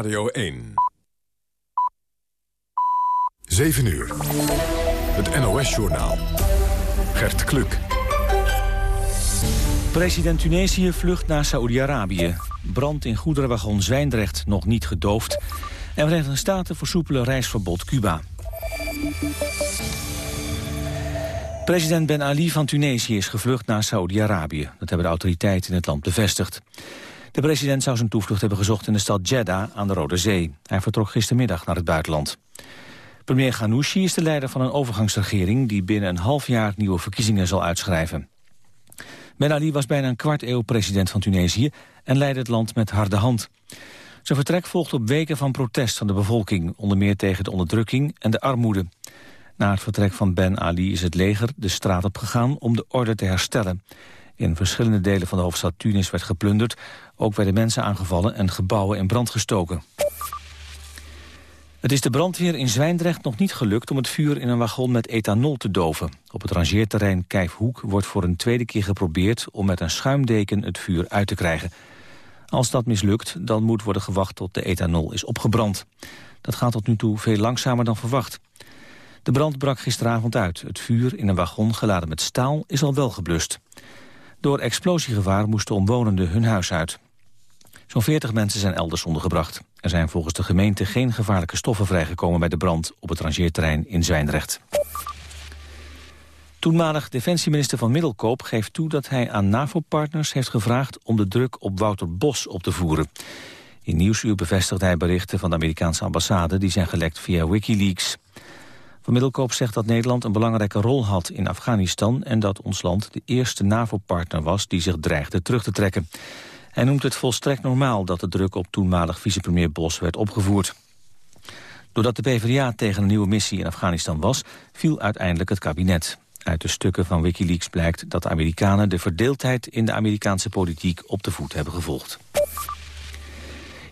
Radio 1. 7 uur. Het NOS-journaal. Gert Kluk. President Tunesië vlucht naar Saoedi-Arabië. Brand in goederenwagon Zwijndrecht nog niet gedoofd. En Verenigde Staten versoepelen reisverbod Cuba. President Ben Ali van Tunesië is gevlucht naar Saoedi-Arabië. Dat hebben de autoriteiten in het land bevestigd. De president zou zijn toevlucht hebben gezocht in de stad Jeddah aan de Rode Zee. Hij vertrok gistermiddag naar het buitenland. Premier Ghanouchi is de leider van een overgangsregering... die binnen een half jaar nieuwe verkiezingen zal uitschrijven. Ben Ali was bijna een kwart eeuw president van Tunesië... en leidde het land met harde hand. Zijn vertrek volgt op weken van protest van de bevolking... onder meer tegen de onderdrukking en de armoede. Na het vertrek van Ben Ali is het leger de straat op gegaan om de orde te herstellen. In verschillende delen van de hoofdstad Tunis werd geplunderd. Ook werden mensen aangevallen en gebouwen in brand gestoken. Het is de brandweer in Zwijndrecht nog niet gelukt om het vuur in een wagon met ethanol te doven. Op het rangeerterrein Kijfhoek wordt voor een tweede keer geprobeerd om met een schuimdeken het vuur uit te krijgen. Als dat mislukt, dan moet worden gewacht tot de ethanol is opgebrand. Dat gaat tot nu toe veel langzamer dan verwacht. De brand brak gisteravond uit. Het vuur in een wagon geladen met staal is al wel geblust. Door explosiegevaar moesten omwonenden hun huis uit. Zo'n 40 mensen zijn elders ondergebracht. Er zijn volgens de gemeente geen gevaarlijke stoffen vrijgekomen bij de brand op het rangeerterrein in Zwijndrecht. Toenmalig defensieminister van Middelkoop geeft toe dat hij aan NAVO-partners heeft gevraagd om de druk op Wouter Bos op te voeren. In Nieuwsuur bevestigt hij berichten van de Amerikaanse ambassade die zijn gelekt via Wikileaks. Van Middelkoop zegt dat Nederland een belangrijke rol had in Afghanistan... en dat ons land de eerste NAVO-partner was die zich dreigde terug te trekken. Hij noemt het volstrekt normaal dat de druk op toenmalig vicepremier Bos werd opgevoerd. Doordat de PvdA tegen een nieuwe missie in Afghanistan was... viel uiteindelijk het kabinet. Uit de stukken van Wikileaks blijkt dat de Amerikanen de verdeeldheid in de Amerikaanse politiek op de voet hebben gevolgd.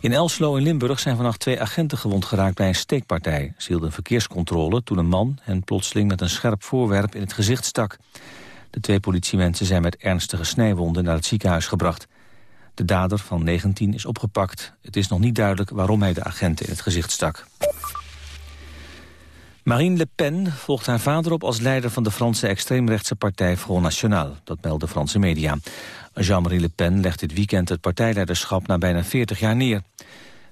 In Elslo in Limburg zijn vannacht twee agenten gewond geraakt bij een steekpartij. Ze hielden verkeerscontrole toen een man hen plotseling met een scherp voorwerp in het gezicht stak. De twee politiemensen zijn met ernstige snijwonden naar het ziekenhuis gebracht. De dader van 19 is opgepakt. Het is nog niet duidelijk waarom hij de agenten in het gezicht stak. Marine Le Pen volgt haar vader op als leider van de Franse extreemrechtse partij Front National. Dat melden Franse media. Jean-Marie Le Pen legt dit weekend het partijleiderschap na bijna 40 jaar neer.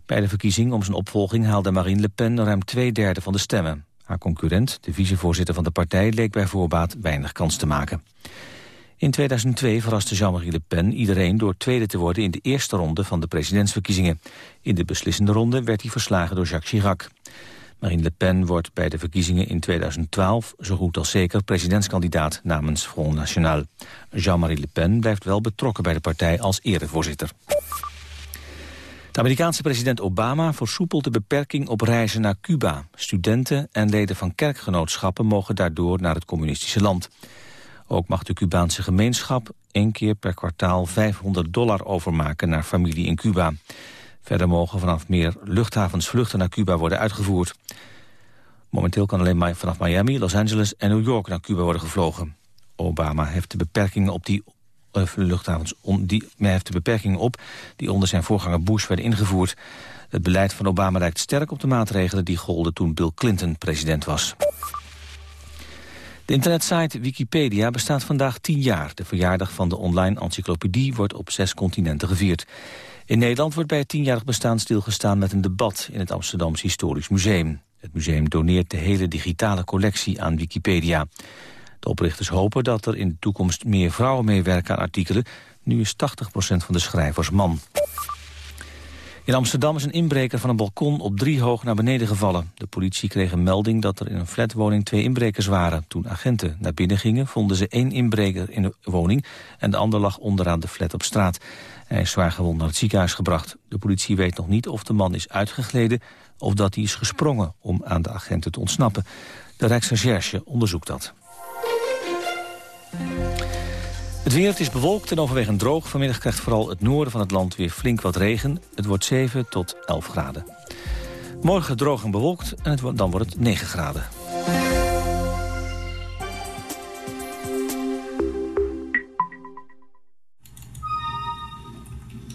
Bij de verkiezing om zijn opvolging haalde Marine Le Pen ruim twee derde van de stemmen. Haar concurrent, de vicevoorzitter van de partij, leek bij voorbaat weinig kans te maken. In 2002 verraste Jean-Marie Le Pen iedereen door tweede te worden in de eerste ronde van de presidentsverkiezingen. In de beslissende ronde werd hij verslagen door Jacques Chirac. Marine Le Pen wordt bij de verkiezingen in 2012 zo goed als zeker presidentskandidaat namens Front National. Jean-Marie Le Pen blijft wel betrokken bij de partij als erevoorzitter. De Amerikaanse president Obama versoepelt de beperking op reizen naar Cuba. Studenten en leden van kerkgenootschappen mogen daardoor naar het communistische land. Ook mag de Cubaanse gemeenschap één keer per kwartaal 500 dollar overmaken naar familie in Cuba. Verder mogen vanaf meer luchthavens vluchten naar Cuba worden uitgevoerd. Momenteel kan alleen vanaf Miami, Los Angeles en New York naar Cuba worden gevlogen. Obama heeft de beperkingen op die uh, luchthavens die, heeft de beperkingen op die onder zijn voorganger Bush werden ingevoerd. Het beleid van Obama lijkt sterk op de maatregelen die golden toen Bill Clinton president was. De internetsite Wikipedia bestaat vandaag tien jaar. De verjaardag van de online encyclopedie wordt op zes continenten gevierd. In Nederland wordt bij het tienjarig bestaan stilgestaan met een debat in het Amsterdamse Historisch Museum. Het museum doneert de hele digitale collectie aan Wikipedia. De oprichters hopen dat er in de toekomst meer vrouwen meewerken aan artikelen. Nu is 80% van de schrijvers man. In Amsterdam is een inbreker van een balkon op drie hoog naar beneden gevallen. De politie kreeg een melding dat er in een flatwoning twee inbrekers waren. Toen agenten naar binnen gingen vonden ze één inbreker in de woning... en de ander lag onderaan de flat op straat. Hij is zwaar gewond naar het ziekenhuis gebracht. De politie weet nog niet of de man is uitgegleden... of dat hij is gesprongen om aan de agenten te ontsnappen. De Rijksrecherche onderzoekt dat. Het weer is bewolkt en overwegend droog. Vanmiddag krijgt vooral het noorden van het land weer flink wat regen. Het wordt 7 tot 11 graden. Morgen droog en bewolkt en het, dan wordt het 9 graden.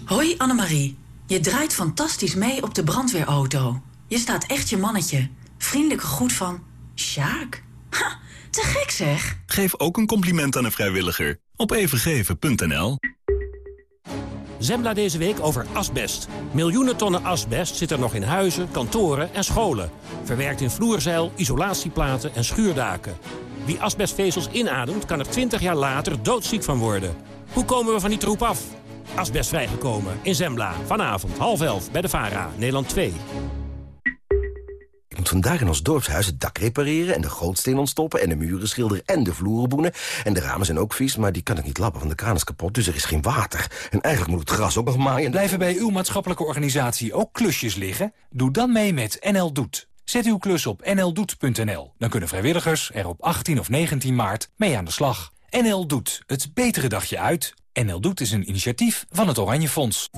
Hoi Annemarie. Je draait fantastisch mee op de brandweerauto. Je staat echt je mannetje. Vriendelijke groet van... Sjaak. Ha, te gek zeg. Geef ook een compliment aan een vrijwilliger. Op evengeven.nl Zembla deze week over asbest. Miljoenen tonnen asbest zitten nog in huizen, kantoren en scholen. Verwerkt in vloerzeil, isolatieplaten en schuurdaken. Wie asbestvezels inademt, kan er 20 jaar later doodziek van worden. Hoe komen we van die troep af? Asbest vrijgekomen in Zembla. Vanavond half elf bij de VARA, Nederland 2. Ik moet vandaag in ons dorpshuis het dak repareren... en de gootsteen ontstoppen en de muren schilderen en de vloeren boenen. En de ramen zijn ook vies, maar die kan ik niet lappen, want de kraan is kapot. Dus er is geen water. En eigenlijk moet het gras ook nog maaien. Blijven bij uw maatschappelijke organisatie ook klusjes liggen? Doe dan mee met NL Doet. Zet uw klus op nldoet.nl. Dan kunnen vrijwilligers er op 18 of 19 maart mee aan de slag. NL Doet, het betere dagje uit. NL Doet is een initiatief van het Oranje Fonds.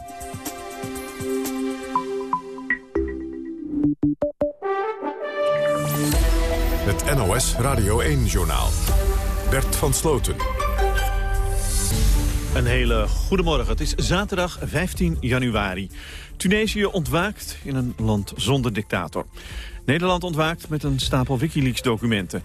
Het NOS Radio 1-journaal. Bert van Sloten. Een hele goede morgen. Het is zaterdag 15 januari. Tunesië ontwaakt in een land zonder dictator. Nederland ontwaakt met een stapel Wikileaks-documenten.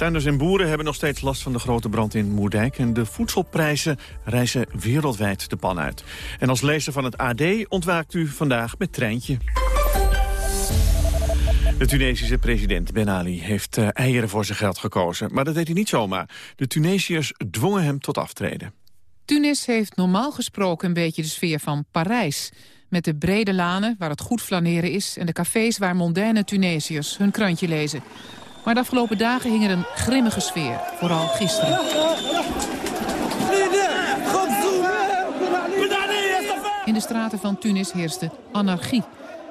Tuinders en boeren hebben nog steeds last van de grote brand in Moerdijk... en de voedselprijzen reizen wereldwijd de pan uit. En als lezer van het AD ontwaakt u vandaag met Treintje. De Tunesische president Ben Ali heeft uh, eieren voor zijn geld gekozen. Maar dat deed hij niet zomaar. De Tunesiërs dwongen hem tot aftreden. Tunis heeft normaal gesproken een beetje de sfeer van Parijs. Met de brede lanen waar het goed flaneren is... en de cafés waar mondaine Tunesiërs hun krantje lezen. Maar de afgelopen dagen hing er een grimmige sfeer. Vooral gisteren. In de straten van Tunis heerste anarchie.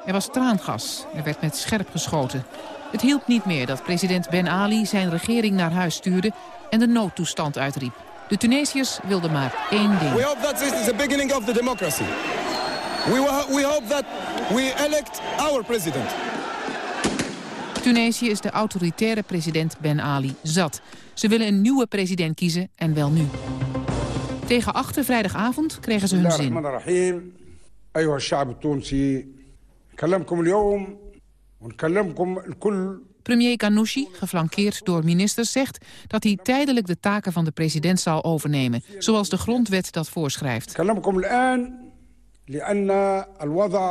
Er was traangas. Er werd met scherp geschoten. Het hielp niet meer dat president Ben Ali zijn regering naar huis stuurde... en de noodtoestand uitriep. De Tunesiërs wilden maar één ding. We hope that this is the beginning of the democracy. We, we hope that we elect our president. Tunesië is de autoritaire president Ben Ali zat. Ze willen een nieuwe president kiezen en wel nu. Tegen achter vrijdagavond kregen ze hun zin. Premier Ghanouchi, geflankeerd door ministers, zegt dat hij tijdelijk de taken van de president zal overnemen, zoals de grondwet dat voorschrijft.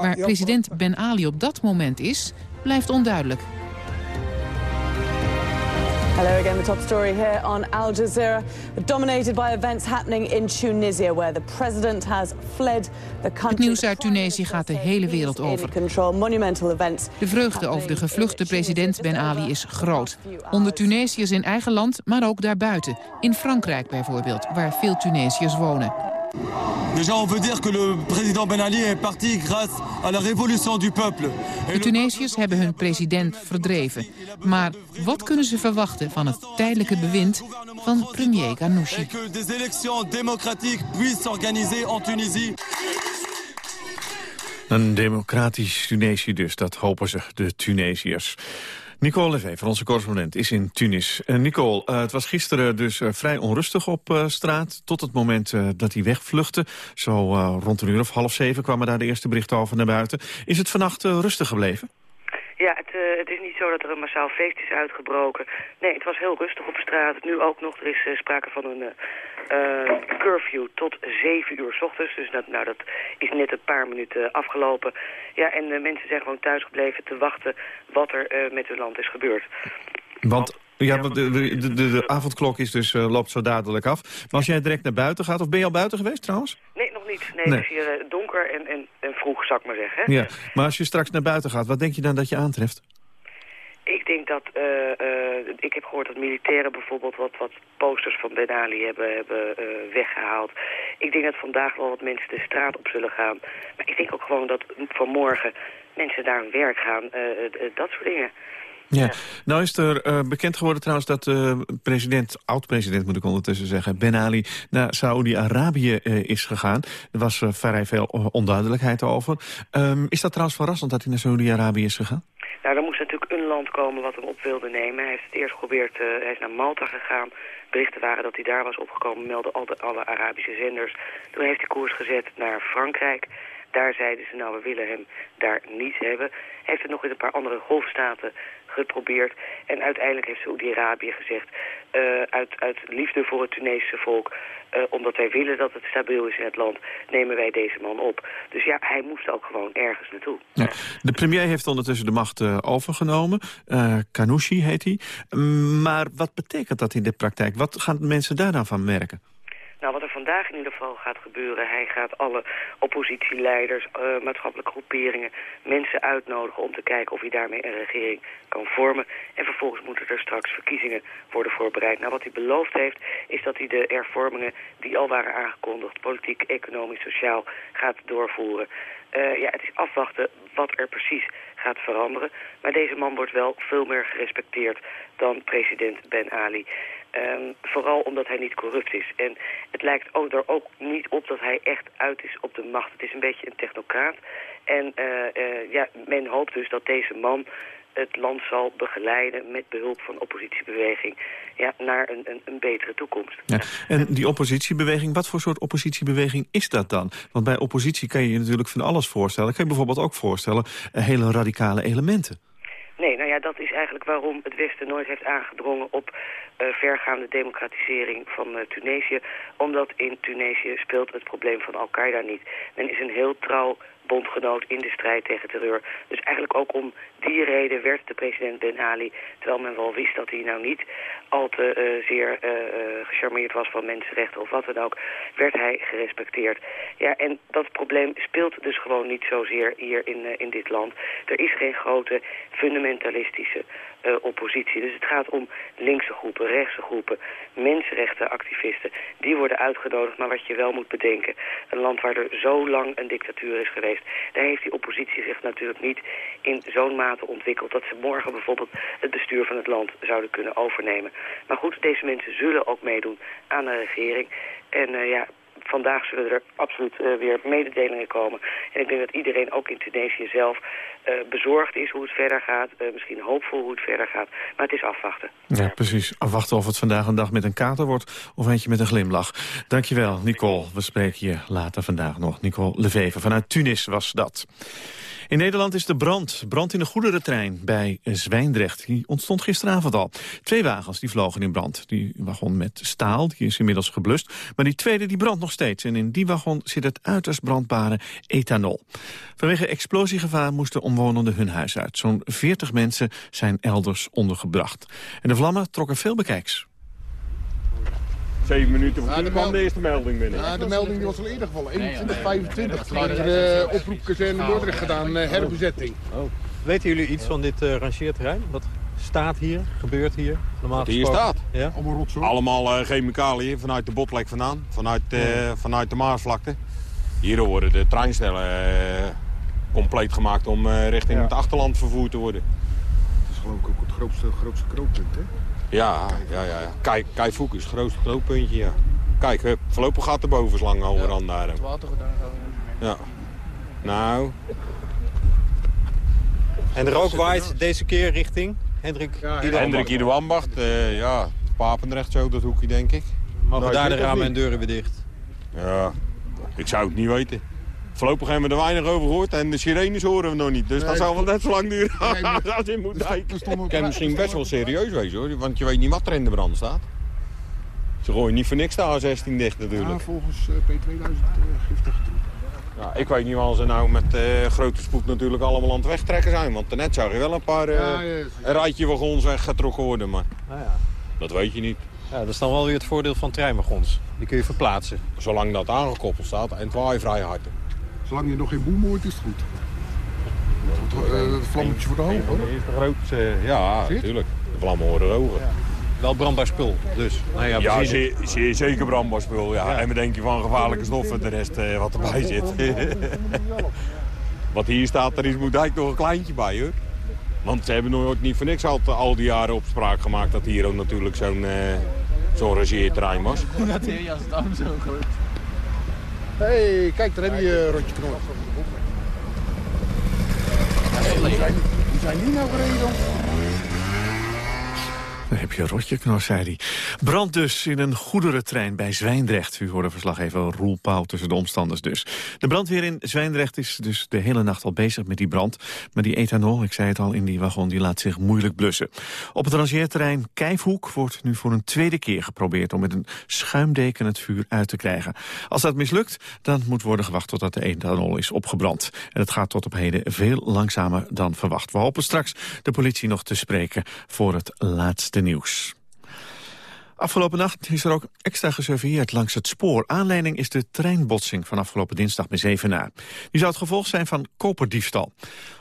Waar president Ben Ali op dat moment is, blijft onduidelijk. Hello again, the top story here on Al Jazeera, dominated by events happening in Tunisia, where the president has fled the country. Het nieuws uit Tunesië gaat de hele wereld over. De vreugde over de gevluchte president Ben Ali is groot. Onder Tunesiërs in eigen land, maar ook daarbuiten. In Frankrijk bijvoorbeeld, waar veel Tunesiërs wonen. Déjà, on veut dire que le président Ben Ali est parti grâce à la révolution du peuple. De Tunesiërs hebben hun president verdreven. Maar wat kunnen ze verwachten van het tijdelijke bewind van premier Ghanouchi? Que des élections démocratiques puissent s'organiser en Tunisie. Een democratisch Tunesië dus, dat hopen ze, de Tunesiërs. Nicole Levee van onze correspondent is in Tunis. Uh, Nicole, uh, het was gisteren dus uh, vrij onrustig op straat... tot het moment dat hij wegvluchtte. Zo rond een uur of half zeven kwamen daar de eerste berichten over naar buiten. Is het vannacht rustig gebleven? Ja, het, het, is niet zo dat er een massaal feest is uitgebroken. Nee, het was heel rustig op straat. Nu ook nog, er is sprake van een curfew tot 7 uur s ochtends. Dus dat, nou, dat is net een paar minuten afgelopen. Ja, en mensen zijn gewoon thuis gebleven te wachten wat er met hun land is gebeurd. Want... Ja, want de, de, de, de avondklok is dus, loopt zo dadelijk af. Maar als jij direct naar buiten gaat, of ben je al buiten geweest trouwens? Nee, nog niet. Nee, het is hier donker en, en, en vroeg, zou ik maar zeggen. Hè? Ja, maar als je straks naar buiten gaat, wat denk je dan dat je aantreft? Ik denk dat, uh, uh, ik heb gehoord dat militairen bijvoorbeeld wat, wat posters van Ben Ali hebben, hebben uh, weggehaald. Ik denk dat vandaag wel wat mensen de straat op zullen gaan. Maar ik denk ook gewoon dat vanmorgen mensen naar hun werk gaan, dat soort dingen. Ja. nou is er bekend geworden trouwens dat president, oud-president moet ik ondertussen zeggen, Ben Ali naar Saoedi-Arabië is gegaan. Er was vrij veel onduidelijkheid over. Um, is dat trouwens verrassend dat hij naar Saoedi-Arabië is gegaan? Moest natuurlijk een land komen wat hem op wilde nemen. Hij heeft het eerst geprobeerd, hij is naar Malta gegaan. Berichten waren dat hij daar was opgekomen, melden alle, alle Arabische zenders. Toen heeft hij koers gezet naar Frankrijk. Daar zeiden ze, nou, we willen hem daar niet hebben. Hij heeft het nog in een paar andere golfstaten geprobeerd. En uiteindelijk heeft Saoedi-Arabië gezegd... Uh, uit, uit liefde voor het Tunesische volk... Uh, omdat wij willen dat het stabiel is in het land... nemen wij deze man op. Dus ja, hij moest ook gewoon ergens naartoe. De premier heeft ondertussen de macht uh, overgenomen. Kanouchi heet hij. Maar wat betekent dat in de praktijk? Wat gaan mensen daar dan van merken? Vandaag in ieder geval gaat gebeuren... hij gaat alle oppositieleiders, uh, maatschappelijke groeperingen... mensen uitnodigen om te kijken of hij daarmee een regering kan vormen. En vervolgens moeten er straks verkiezingen worden voorbereid. Nou, wat hij beloofd heeft, is dat hij de hervormingen... die al waren aangekondigd, politiek, economisch, sociaal, gaat doorvoeren. Uh, ja, het is afwachten wat er precies gaat veranderen. Maar deze man wordt wel veel meer gerespecteerd dan president Ben Ali. Um, vooral omdat hij niet corrupt is. En het lijkt ook er ook niet op dat hij echt uit is op de macht. Het is een beetje een technocraat. En uh, uh, ja, men hoopt dus dat deze man het land zal begeleiden met behulp van oppositiebeweging ja, naar een, een, een betere toekomst. Ja. En die oppositiebeweging, wat voor soort oppositiebeweging is dat dan? Want bij oppositie kan je je natuurlijk van alles voorstellen. Kan je bijvoorbeeld ook voorstellen uh, hele radicale elementen. Dat is eigenlijk waarom het Westen nooit heeft aangedrongen op uh, vergaande democratisering van uh, Tunesië. Omdat in Tunesië speelt het probleem van Al-Qaeda niet. Men is een heel trouw bondgenoot in de strijd tegen terreur. Dus eigenlijk ook om die reden werd de president Ben Ali, terwijl men wel wist dat hij nou niet al te uh, zeer uh, gecharmeerd was van mensenrechten of wat dan ook, werd hij gerespecteerd. Ja, en dat probleem speelt dus gewoon niet zozeer hier in, in dit land. Er is geen grote fundamentalistische oppositie. Dus het gaat om linkse groepen, rechtse groepen, mensenrechtenactivisten. Die worden uitgenodigd, maar wat je wel moet bedenken... een land waar er zo lang een dictatuur is geweest... daar heeft die oppositie zich natuurlijk niet in zo'n mate ontwikkeld... dat ze morgen bijvoorbeeld het bestuur van het land zouden kunnen overnemen. Maar goed, deze mensen zullen ook meedoen aan de regering... En uh, ja, vandaag zullen er absoluut uh, weer mededelingen komen. En ik denk dat iedereen, ook in Tunesië zelf, uh, bezorgd is hoe het verder gaat. Misschien hoopvol hoe het verder gaat. Maar het is afwachten. Ja, precies. Afwachten of het vandaag een dag met een kater wordt of eentje met een glimlach. Dankjewel, Nicole. We spreken je later vandaag nog. Nicole Leveve vanuit Tunis was dat. In Nederland is de brand, brand in de goederentrein bij Zwijndrecht. Die ontstond gisteravond al. Twee wagens die vlogen in brand. Die wagon met staal, die is inmiddels geblust. Maar die tweede die brandt nog steeds. En in die wagon zit het uiterst brandbare ethanol. Vanwege explosiegevaar moesten omwonenden hun huis uit. Zo'n 40 mensen zijn elders ondergebracht. En de vlammen trokken veel bekijks. Zeven minuten voor ja, kwam de eerste melding binnen. Ja, de melding die was al eerder gevallen. 21, 25. Toen de oproepkazerne Dordrecht gedaan, uh, herbezetting. Oh. Weten jullie iets van dit uh, rangeerterrein? Wat staat hier, gebeurt hier? Normaal Wat hier staat? Ja? Allemaal Allemaal uh, chemicaliën vanuit de botlek vandaan. Vanuit, uh, ja. vanuit de Maasvlakte. Hier worden de treinstellen compleet gemaakt om richting ja. het achterland vervoerd te worden. Het is geloof ik ook het grootste, grootste krooppunt, hè? Ja, ja, ja. Kijk, Keivoek is het grootste knooppuntje, ja. Kijk, hup, voorlopig gaat de bovenslang overal ja, daar. Het water gedaan. Ja. Nou. En de rook waait deze keer richting Hendrik ja, Hendrik Ieder Ambacht, uh, ja. Papendrecht zo, dat hoekje denk ik. Mogen nou, daar de ramen en deuren weer dicht? Ja, ik zou het niet weten. Voorlopig hebben we er weinig over gehoord en de sirenes horen we nog niet. Dus nee, dat zal wel net zo lang duren nee, als in moet dijken. Het kan misschien best wel serieus wezen hoor, want je weet niet wat er in de brand staat. Ze gooien niet voor niks de A16 dicht natuurlijk. Ja, volgens uh, P2000 uh, giftig ja, ik weet niet waar ze nou met uh, grote spoed natuurlijk allemaal aan het wegtrekken zijn. Want net zag je wel een paar uh, ja, ja, een rijtje wagons weggetrokken worden. Maar ah, dat weet je niet. Ja, dat is dan wel weer het voordeel van treinwagons. Die kun je verplaatsen. Zolang dat aangekoppeld staat en het waait vrij hard. Zolang je nog geen boem hoort, is het goed. Het, uh, het vlammetje voor de hoog, hoor. is de grootste, ja, natuurlijk. De vlammen horen hoger. Ja. Wel brandbaar spul, dus. Nou ja, ja zeer, zeer, zeker brandbaar spul, ja. ja. En we denken van gevaarlijke stoffen, de rest uh, wat erbij zit. wat hier staat, er is, moet eigenlijk nog een kleintje bij, hoor. Want ze hebben nooit niet voor niks al, al die jaren opspraak gemaakt... dat hier ook natuurlijk zo'n uh, zo'n rangeerterrein was. Dat is als het dan zo goed. Hey, kijk, daar heb je uh, rondje. Hey, hoe, zijn, die nou gereden? Dan heb je rotje knor, zei hij. Brand dus in een goederentrein bij Zwijndrecht. U hoorde verslaggever Roel Pauw tussen de omstanders dus. De brandweer in Zwijndrecht is dus de hele nacht al bezig met die brand. Maar die ethanol, ik zei het al, in die wagon die laat zich moeilijk blussen. Op het rangeerterrein Kijfhoek wordt nu voor een tweede keer geprobeerd... om met een schuimdeken het vuur uit te krijgen. Als dat mislukt, dan moet worden gewacht totdat de ethanol is opgebrand. En het gaat tot op heden veel langzamer dan verwacht. We hopen straks de politie nog te spreken voor het laatste nieuws. Afgelopen nacht is er ook extra gesurveilleerd langs het spoor. Aanleiding is de treinbotsing van afgelopen dinsdag bij Zevenaar. Die zou het gevolg zijn van koperdiefstal.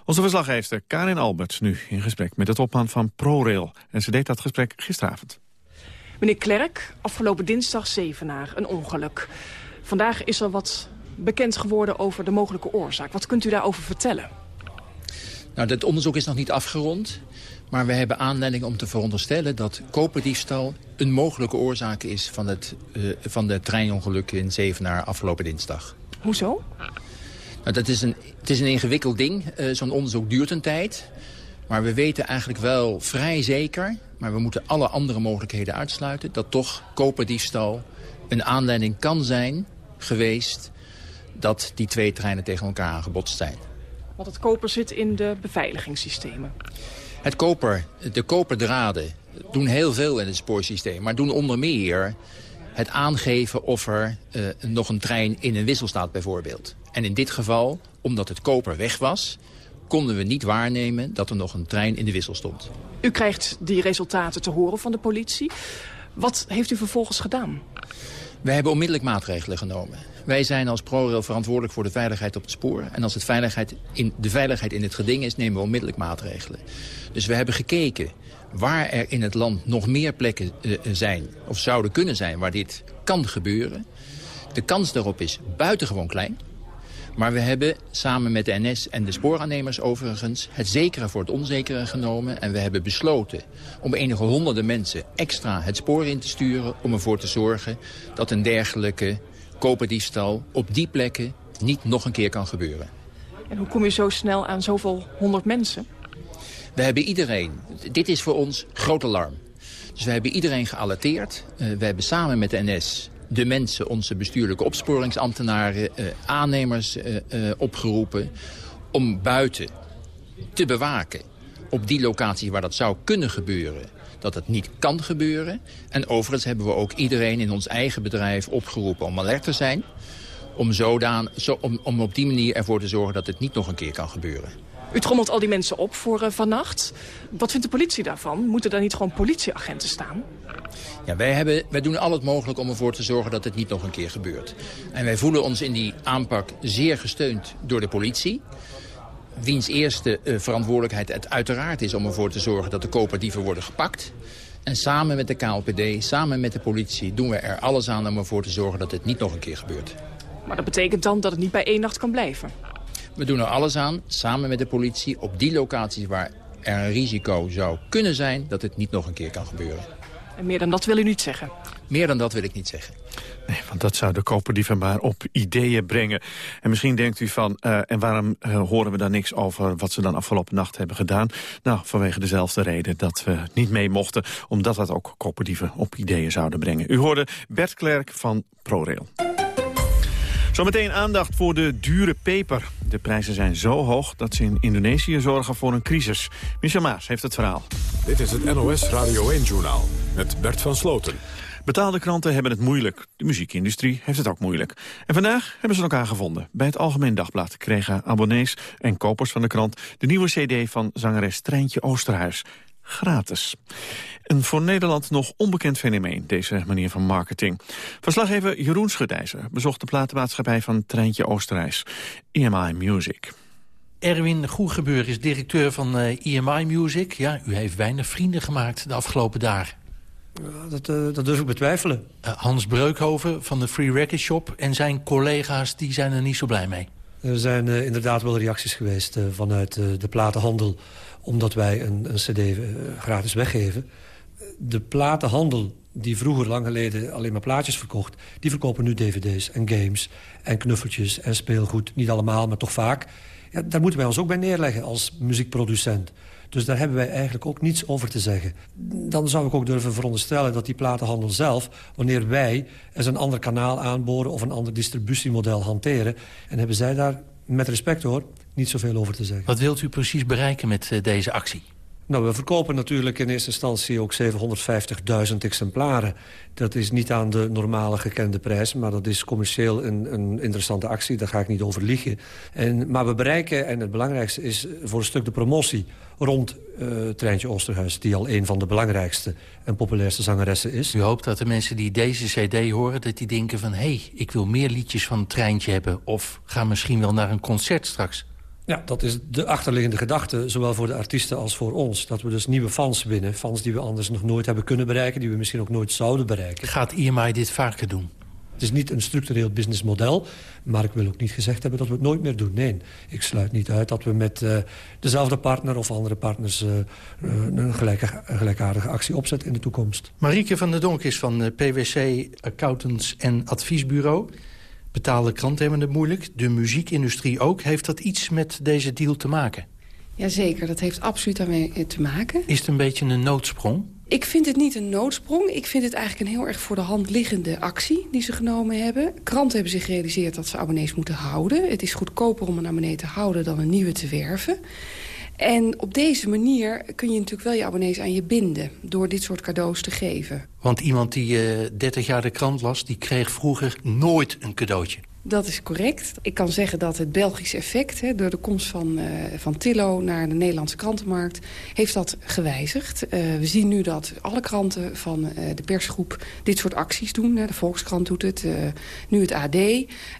Onze verslaggever Karin Alberts nu in gesprek met het opman van ProRail. En ze deed dat gesprek gisteravond. Meneer Klerk, afgelopen dinsdag Zevenaar, een ongeluk. Vandaag is er wat bekend geworden over de mogelijke oorzaak. Wat kunt u daarover vertellen? Nou, het onderzoek is nog niet afgerond. Maar we hebben aanleiding om te veronderstellen dat koperdiefstal een mogelijke oorzaak is van het, uh, van de treinongeluk in Zevenaar afgelopen dinsdag. Hoezo? Nou, dat is een, het is een ingewikkeld ding. Uh, Zo'n onderzoek duurt een tijd. Maar we weten eigenlijk wel vrij zeker, maar we moeten alle andere mogelijkheden uitsluiten... dat toch koperdiefstal een aanleiding kan zijn geweest dat die twee treinen tegen elkaar aangebotst zijn. Want het koper zit in de beveiligingssystemen. Het koper, de koperdraden doen heel veel in het spoorsysteem. Maar doen onder meer het aangeven of er uh, nog een trein in een wissel staat bijvoorbeeld. En in dit geval, omdat het koper weg was... konden we niet waarnemen dat er nog een trein in de wissel stond. U krijgt die resultaten te horen van de politie. Wat heeft u vervolgens gedaan? We hebben onmiddellijk maatregelen genomen. Wij zijn als ProRail verantwoordelijk voor de veiligheid op het spoor. En als het veiligheid in, de veiligheid in het geding is, nemen we onmiddellijk maatregelen. Dus we hebben gekeken waar er in het land nog meer plekken uh, zijn... of zouden kunnen zijn waar dit kan gebeuren. De kans daarop is buitengewoon klein. Maar we hebben samen met de NS en de spooraannemers overigens... het zekere voor het onzekere genomen. En we hebben besloten om enige honderden mensen extra het spoor in te sturen... om ervoor te zorgen dat een dergelijke koperdiefstal op die plekken niet nog een keer kan gebeuren. En hoe kom je zo snel aan zoveel honderd mensen? We hebben iedereen, dit is voor ons groot alarm. Dus we hebben iedereen gealerteerd. Uh, we hebben samen met de NS de mensen, onze bestuurlijke opsporingsambtenaren, uh, aannemers uh, opgeroepen... om buiten te bewaken op die locatie waar dat zou kunnen gebeuren dat het niet kan gebeuren. En overigens hebben we ook iedereen in ons eigen bedrijf opgeroepen om alert te zijn. Om, zodaan, zo, om, om op die manier ervoor te zorgen dat het niet nog een keer kan gebeuren. U trommelt al die mensen op voor uh, vannacht. Wat vindt de politie daarvan? Moeten daar niet gewoon politieagenten staan? Ja, wij, hebben, wij doen al het mogelijk om ervoor te zorgen dat het niet nog een keer gebeurt. En wij voelen ons in die aanpak zeer gesteund door de politie wiens eerste uh, verantwoordelijkheid het uiteraard is om ervoor te zorgen dat de koperdieven worden gepakt. En samen met de KLPD, samen met de politie, doen we er alles aan om ervoor te zorgen dat het niet nog een keer gebeurt. Maar dat betekent dan dat het niet bij één nacht kan blijven? We doen er alles aan, samen met de politie, op die locaties waar er een risico zou kunnen zijn dat het niet nog een keer kan gebeuren. En meer dan dat wil u niet zeggen? Meer dan dat wil ik niet zeggen. Nee, want dat zou de koperdieven maar op ideeën brengen. En misschien denkt u van, uh, en waarom uh, horen we dan niks over wat ze dan afgelopen nacht hebben gedaan? Nou, vanwege dezelfde reden dat we niet mee mochten, omdat dat ook koperdieven op ideeën zouden brengen. U hoorde Bert Klerk van ProRail. Zometeen aandacht voor de dure peper. De prijzen zijn zo hoog dat ze in Indonesië zorgen voor een crisis. Michel Maas heeft het verhaal. Dit is het NOS Radio 1-journaal met Bert van Sloten. Betaalde kranten hebben het moeilijk. De muziekindustrie heeft het ook moeilijk. En vandaag hebben ze elkaar gevonden. Bij het Algemeen Dagblad kregen abonnees en kopers van de krant... de nieuwe cd van zangeres Treintje Oosterhuis. Gratis. Een voor Nederland nog onbekend fenomeen, deze manier van marketing. Verslaggever Jeroen Schudijzer bezocht de platenmaatschappij van Treintje Oosterhuis. EMI Music. Erwin Goegebeur is directeur van uh, EMI Music. Ja, u heeft weinig vrienden gemaakt de afgelopen dagen. Dat, uh, dat durf ik betwijfelen. Uh, Hans Breukhoven van de Free Record Shop en zijn collega's die zijn er niet zo blij mee. Er zijn uh, inderdaad wel reacties geweest vanuit de platenhandel... omdat wij een, een cd gratis weggeven. De platenhandel die vroeger lang geleden alleen maar plaatjes verkocht... die verkopen nu dvd's en games en knuffeltjes en speelgoed. Niet allemaal, maar toch vaak. Ja, daar moeten wij ons ook bij neerleggen als muziekproducent. Dus daar hebben wij eigenlijk ook niets over te zeggen. Dan zou ik ook durven veronderstellen dat die platenhandel zelf... wanneer wij eens een ander kanaal aanboren of een ander distributiemodel hanteren... en hebben zij daar, met respect hoor, niet zoveel over te zeggen. Wat wilt u precies bereiken met uh, deze actie? Nou, we verkopen natuurlijk in eerste instantie ook 750.000 exemplaren. Dat is niet aan de normale gekende prijs... maar dat is commercieel een, een interessante actie. Daar ga ik niet over liegen. En, maar we bereiken, en het belangrijkste is voor een stuk de promotie... rond uh, Treintje Oosterhuis... die al een van de belangrijkste en populairste zangeressen is. U hoopt dat de mensen die deze cd horen... dat die denken van, hé, hey, ik wil meer liedjes van Treintje hebben... of ga misschien wel naar een concert straks... Ja, dat is de achterliggende gedachte, zowel voor de artiesten als voor ons. Dat we dus nieuwe fans winnen. Fans die we anders nog nooit hebben kunnen bereiken... die we misschien ook nooit zouden bereiken. Gaat IMI dit vaker doen? Het is niet een structureel businessmodel, maar ik wil ook niet gezegd hebben dat we het nooit meer doen. Nee, ik sluit niet uit dat we met uh, dezelfde partner of andere partners uh, een, gelijke, een gelijkaardige actie opzetten in de toekomst. Marieke van der Donk is van PwC Accountants en Adviesbureau. Betaalde kranten hebben het moeilijk, de muziekindustrie ook. Heeft dat iets met deze deal te maken? Jazeker, dat heeft absoluut daarmee te maken. Is het een beetje een noodsprong? Ik vind het niet een noodsprong. Ik vind het eigenlijk een heel erg voor de hand liggende actie die ze genomen hebben. Kranten hebben zich gerealiseerd dat ze abonnees moeten houden. Het is goedkoper om een abonnee te houden dan een nieuwe te werven. En op deze manier kun je natuurlijk wel je abonnees aan je binden... door dit soort cadeaus te geven. Want iemand die uh, 30 jaar de krant las... die kreeg vroeger nooit een cadeautje. Dat is correct. Ik kan zeggen dat het Belgisch effect... Hè, door de komst van, uh, van Tillo naar de Nederlandse krantenmarkt... heeft dat gewijzigd. Uh, we zien nu dat alle kranten van uh, de persgroep dit soort acties doen. De Volkskrant doet het, nu het AD.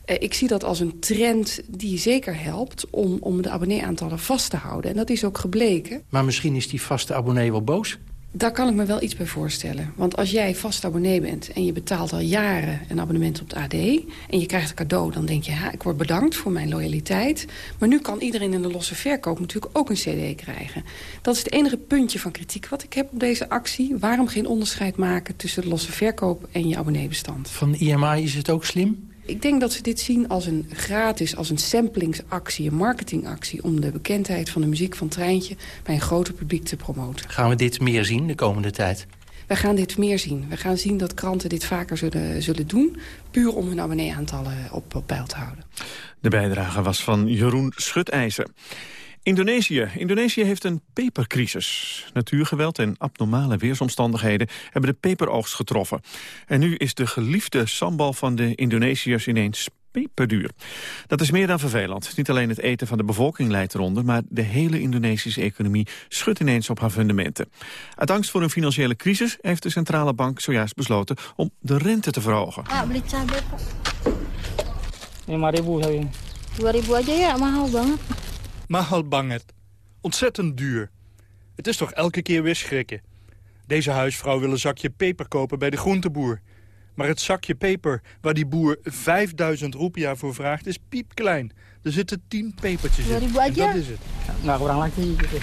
ik zie dat als een trend die zeker helpt... om, om de abonneeaantallen vast te houden. En dat is ook gebleken. Maar misschien is die vaste abonnee wel boos? Daar kan ik me wel iets bij voorstellen. Want als jij vast abonnee bent en je betaalt al jaren een abonnement op het AD... en je krijgt een cadeau, dan denk je, ja, ik word bedankt voor mijn loyaliteit. Maar nu kan iedereen in de losse verkoop natuurlijk ook een cd krijgen. Dat is het enige puntje van kritiek wat ik heb op deze actie. Waarom geen onderscheid maken tussen de losse verkoop en je abonneebestand? Van IMI is het ook slim? Ik denk dat ze dit zien als een gratis, als een samplingsactie, een marketingactie... om de bekendheid van de muziek van Treintje bij een groter publiek te promoten. Gaan we dit meer zien de komende tijd? Wij gaan dit meer zien. We gaan zien dat kranten dit vaker zullen, zullen doen... puur om hun abonneeaantallen op, op peil te houden. De bijdrage was van Jeroen Schutijzer. Indonesië. Indonesië heeft een pepercrisis. Natuurgeweld en abnormale weersomstandigheden hebben de peperoogst getroffen. En nu is de geliefde sambal van de Indonesiërs ineens peperduur. Dat is meer dan vervelend. Niet alleen het eten van de bevolking leidt eronder... maar de hele Indonesische economie schudt ineens op haar fundamenten. Uit angst voor een financiële crisis heeft de centrale bank zojuist besloten... om de rente te verhogen. Ah, beli cabai, Pak. 5000 saya. 2000 aja ya, mahal banget. Mahal banget. Ontzettend duur. Het is toch elke keer weer schrikken. Deze huisvrouw wil een zakje peper kopen bij de groenteboer. Maar het zakje peper waar die boer 5000 roepia voor vraagt is piepklein. Er zitten 10 pepertjes in. En dat is het. Nou, kurang lagi gitu.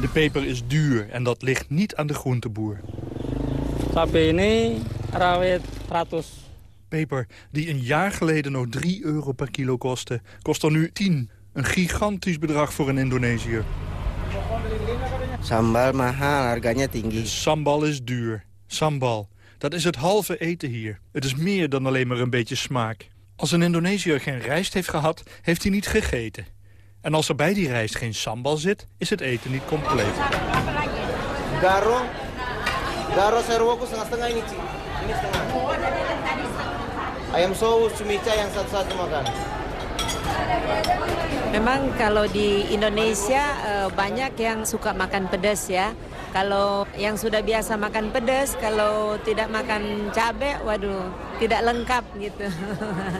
De peper is duur en dat ligt niet aan de groenteboer. Sapi ini rawit 100. Peper die een jaar geleden nog 3 euro per kilo kostte, kost er nu 10. Een gigantisch bedrag voor een Indonesiër. Sambal mahal, harganya tinggi. Sambal is duur. Sambal. Dat is het halve eten hier. Het is meer dan alleen maar een beetje smaak. Als een Indonesiër geen rijst heeft gehad, heeft hij niet gegeten. En als er bij die rijst geen sambal zit, is het eten niet compleet. Garo. Garo serwoku setengah-setengah ini, Ci. Ini setengah. Ayam cumica yang satu-satu makan. Memang kalau di Indonesia uh, banyak yang suka makan pedas ya. Kalau yang sudah biasa makan pedas, kalau tidak makan cabai, waduh, tidak lengkap gitu.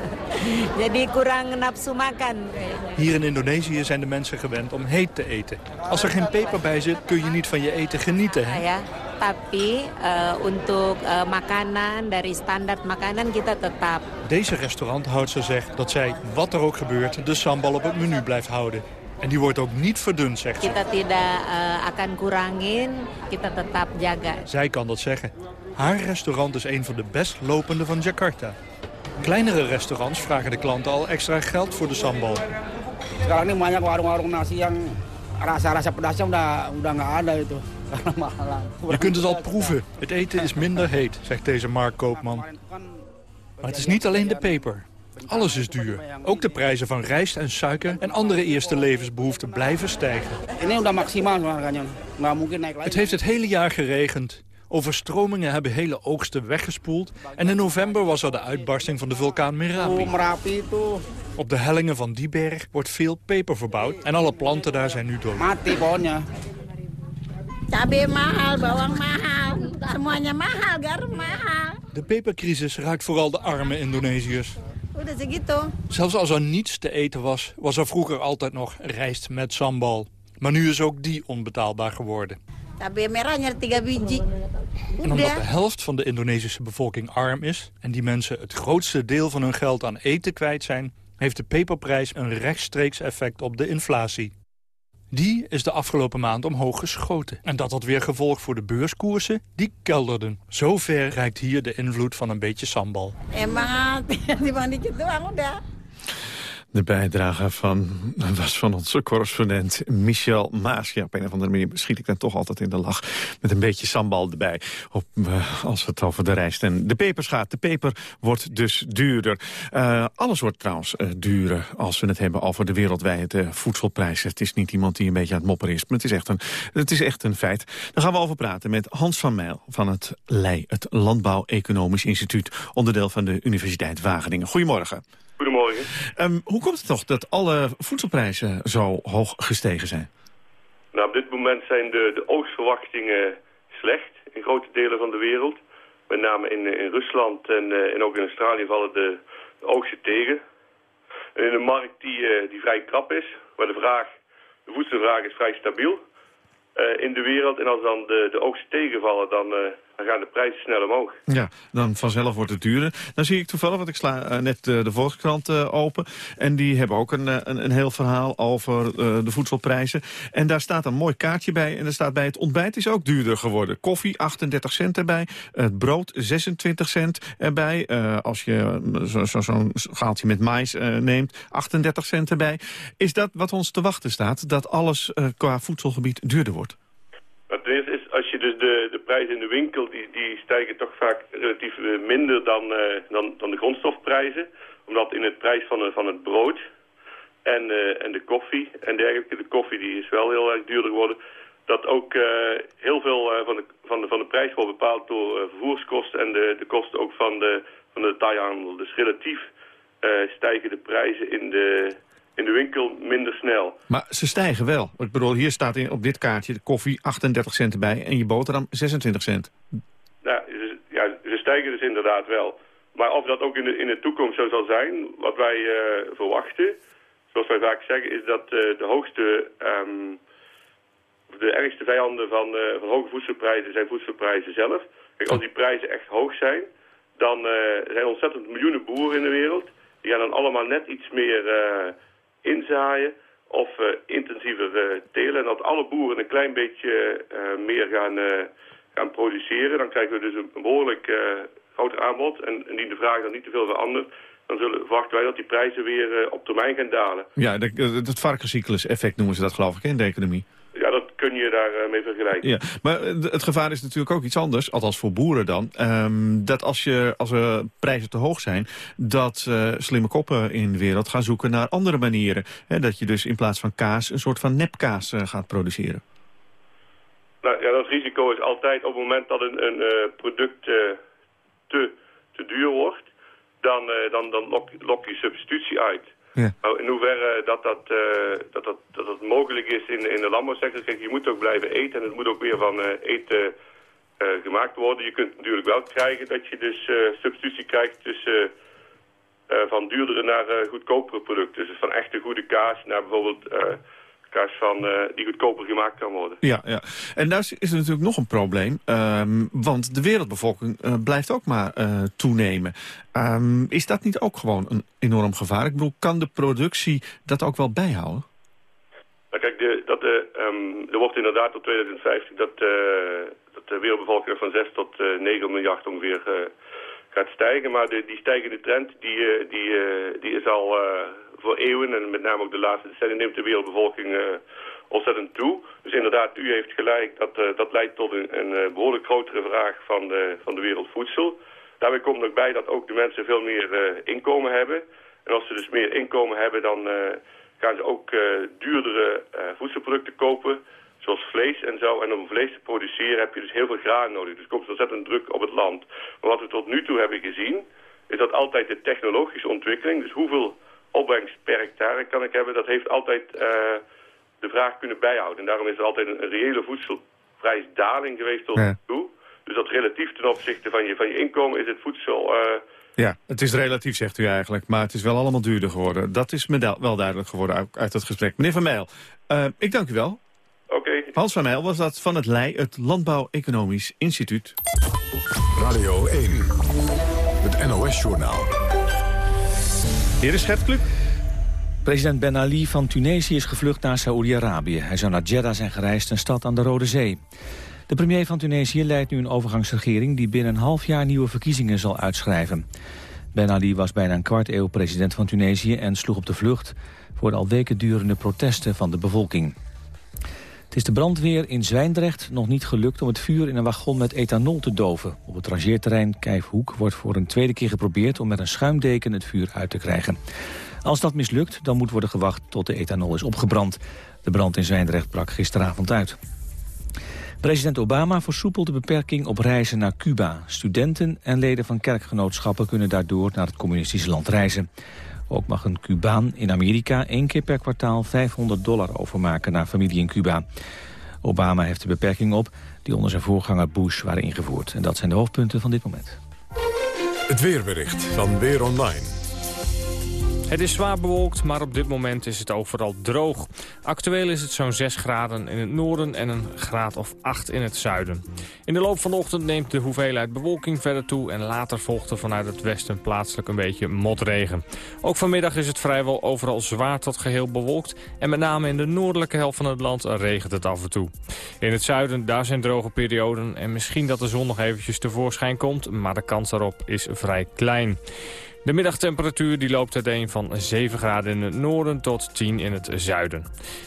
Jadi kurang nafsu makan. Hier in Indonesië zijn de mensen gewend om heet te eten. Als er geen peper bij zit, kun je niet van je eten genieten. Hè? Ja, tapi uh, untuk uh, makanan dari standaard makanan kita tetap. Deze restauranthouder zegt dat zij, wat er ook gebeurt, de sambal op het menu blijft houden. En die wordt ook niet verdund, zegt ze. Kita tidak uh, akan kurangin, kita tetap jaga. Zij kan dat zeggen. Haar restaurant is een van de best lopende van Jakarta. Kleinere restaurants vragen de klanten al extra geld voor de sambal. Sekarang ini banyak warung-warung nasi yang rasa-rasa pedasnya udah udah nggak ada itu. Je kunt het al proeven. Het eten is minder heet, zegt deze Mark Koopman. Maar het is niet alleen de peper. Alles is duur. Ook de prijzen van rijst en suiker en andere eerste levensbehoeften blijven stijgen. Het heeft het hele jaar geregend. Overstromingen hebben hele oogsten weggespoeld. En in november was er de uitbarsting van de vulkaan Merapi. Op de hellingen van die berg wordt veel peper verbouwd. En alle planten daar zijn nu dood. Cabai mahal, bawang mahal, semuanya mahal, garam mahal. De pepercrisis raakt vooral de arme Indonesiërs. Zelfs als er niets te eten was, was er vroeger altijd nog rijst met sambal. Maar nu is ook die onbetaalbaar geworden. En omdat de helft van de Indonesische bevolking arm is... en die mensen het grootste deel van hun geld aan eten kwijt zijn... heeft de peperprijs een rechtstreeks effect op de inflatie. Die is de afgelopen maand omhoog geschoten. En dat had weer gevolg voor de beurskoersen, die kelderden. Zover reikt hier de invloed van een beetje sambal. Emang timbang dikit doang udah. De bijdrage van, was van onze correspondent Michel Maas. Ja, op een of andere manier schiet ik dan toch altijd in de lach. Met een beetje sambal erbij. Op, eh, als het over de rijst en de pepers gaat. De peper wordt dus duurder. Eh, alles wordt trouwens eh, duurder als we het hebben over de wereldwijde voedselprijzen. Het is niet iemand die een beetje aan het mopperen is. Maar het is echt een, het is echt een feit. Daar gaan we over praten met Hans van Mijl van het LEI. Het Landbouw Economisch Instituut. Onderdeel van de Universiteit Wageningen. Goedemorgen. Ehm, hoe komt het toch dat alle voedselprijzen zo hoog gestegen zijn? Nou, op dit moment zijn de, de oogstverwachtingen slecht in grote delen van de wereld. Met name in, in Rusland en, eh, en ook in Australië vallen de, de oogsten tegen. En in een markt die, eh, die vrij krap is, waar de vraag, de voedselvraag is vrij stabiel eh, in de wereld. En als dan de, de oogsten tegenvallen, dan, eh, dan gaan de prijzen snel omhoog. Ja, dan vanzelf wordt het duurder. Dan zie ik toevallig, want ik sla eh, net eh, de Volkskrant eh, open. En die hebben ook een, een, een heel verhaal over de voedselprijzen. En daar staat een mooi kaartje bij. En er staat bij het ontbijt is ook duurder geworden. Koffie 38 cent erbij. Het brood 26 cent erbij. Als je eh, zo- zo- zo'n schaaltje met mais neemt, 38 cent erbij. Is dat wat ons te wachten staat? Dat alles qua voedselgebied duurder wordt? Eerste is, als je dus de, de prijzen in de winkel, die, die stijgen toch vaak relatief eh, minder dan, eh, dan, dan de grondstofprijzen. Omdat in het prijs van, eh, van het brood en, en de koffie en dergelijke, de koffie die is wel heel erg duurder geworden. Dat ook heel veel van, de, van, de, van de prijs wordt bepaald door vervoerskosten en de, de kosten ook van de, van de detailhandel. Dus relatief stijgen de prijzen in de, in de winkel minder snel. Maar ze stijgen wel. Ik bedoel, hier staat in, op dit kaartje de koffie 38 cent erbij en je boterham 26 cent. Nou, ze, ja, ze stijgen dus inderdaad wel. Maar of dat ook in de, in de toekomst zo zal zijn, wat wij eh, verwachten, zoals wij vaak zeggen, is dat eh, de hoogste, ehm, de ergste vijanden van, eh, van hoge voedselprijzen zijn voedselprijzen zelf. Kijk, als die prijzen echt hoog zijn, dan zijn ontzettend miljoenen boeren in de wereld. Die gaan dan allemaal net iets meer inzaaien of eh, intensiever eh, telen. En dat alle boeren een klein beetje eh, meer gaan, gaan produceren. Dan krijgen we dus een, behoorlijk eh, groter aanbod. En indien de vraag dan niet te veel verandert, dan zullen, verwachten wij dat die prijzen weer op termijn gaan dalen. Ja, het varkenscyclus effect noemen ze dat geloof ik in de economie. Kun je daarmee mee vergelijken. Ja, maar eh, het gevaar is natuurlijk ook iets anders, althans voor boeren dan. ehm, dat als, je, als er prijzen te hoog zijn, dat eh, slimme koppen in de wereld gaan zoeken naar andere manieren. Hè, dat je dus in plaats van kaas een soort van nepkaas eh, gaat produceren. Nou ja, dat risico is altijd op het moment dat een, een eh, product eh, te, te duur wordt, dan, eh, dan, dan lok, lok je substitutie uit. Ja. Nou, in hoeverre dat dat, eh, dat, dat, dat mogelijk is in, in de landbouwsector, kijk, je moet ook blijven eten en het moet ook weer van eh, eten eh, gemaakt worden. Je kunt natuurlijk wel krijgen dat je dus substitutie krijgt tussen van duurdere naar goedkopere producten. Dus van echte goede kaas naar bijvoorbeeld kaas van, eh, die goedkoper gemaakt kan worden. Ja, ja. En daar is is er natuurlijk nog een probleem. ehm, want de wereldbevolking eh, blijft ook maar eh, toenemen. Ehm, is dat niet ook gewoon een enorm gevaar? Ik bedoel, kan de productie dat ook wel bijhouden? Nou, kijk, de, dat, de, ehm, er wordt inderdaad tot 2050 dat, dat de wereldbevolking van 6 tot eh, 9 miljard ongeveer gaat stijgen. Maar de, die stijgende trend die, die, die is al voor eeuwen en met name ook de laatste decennia neemt de wereldbevolking ontzettend toe. Dus inderdaad, u heeft gelijk, dat, dat leidt tot een, een behoorlijk grotere vraag van de, van de wereldvoedsel. Daarbij komt ook bij dat ook de mensen veel meer inkomen hebben. En als ze dus meer inkomen hebben, dan gaan ze ook duurdere voedselproducten kopen zoals vlees en zo. En om vlees te produceren heb je dus heel veel graan nodig. Dus komt ontzettend druk op het land. Maar wat we tot nu toe hebben gezien, is dat altijd de technologische ontwikkeling, dus hoeveel opbrengst per hectare kan ik hebben, dat heeft altijd uh, de vraag kunnen bijhouden. En daarom is er altijd een, een reële voedselprijsdaling geweest tot nu toe. Dus dat relatief ten opzichte van je, van je inkomen is het voedsel... Uh, ja, het is relatief, zegt u eigenlijk. Maar het is wel allemaal duurder geworden. Dat is me wel duidelijk geworden uit, uit het gesprek. Meneer Van Meijl, uh, ik dank u wel. Oké. Hans van Meijl was dat van het LEI, het Landbouw Economisch Instituut. Radio 1, het NOS-journaal. Hier is Gert. President Ben Ali van Tunesië is gevlucht naar Saoedi-Arabië. Hij zou naar Jeddah zijn gereisd, een stad aan de Rode Zee. De premier van Tunesië leidt nu een overgangsregering... die binnen een half jaar nieuwe verkiezingen zal uitschrijven. Ben Ali was bijna een kwart eeuw president van Tunesië... en sloeg op de vlucht voor de al weken durende protesten van de bevolking. Het is de brandweer in Zwijndrecht nog niet gelukt om het vuur in een wagon met ethanol te doven. Op het rangeerterrein Kijfhoek wordt voor een tweede keer geprobeerd om met een schuimdeken het vuur uit te krijgen. Als dat mislukt, dan moet worden gewacht tot de ethanol is opgebrand. De brand in Zwijndrecht brak gisteravond uit. President Obama versoepelt de beperking op reizen naar Cuba. Studenten en leden van kerkgenootschappen kunnen daardoor naar het communistische land reizen. Ook mag een Cubaan in Amerika één keer per kwartaal 500 dollar overmaken naar familie in Cuba. Obama heeft de beperking op die onder zijn voorganger Bush waren ingevoerd. En dat zijn de hoofdpunten van dit moment. Het weerbericht van Weer Online. Het is zwaar bewolkt, maar op dit moment is het overal droog. Actueel is het zo'n 6 graden in het noorden en een graad of 8 in het zuiden. In de loop van de ochtend neemt de hoeveelheid bewolking verder toe... en later volgt er vanuit het westen plaatselijk een beetje motregen. Ook vanmiddag is het vrijwel overal zwaar tot geheel bewolkt... en met name in de noordelijke helft van het land regent het af en toe. In het zuiden, daar zijn droge perioden... en misschien dat de zon nog eventjes tevoorschijn komt... maar de kans daarop is vrij klein. De middagtemperatuur die loopt uiteen van 7 graden in het noorden tot 10 in het zuiden.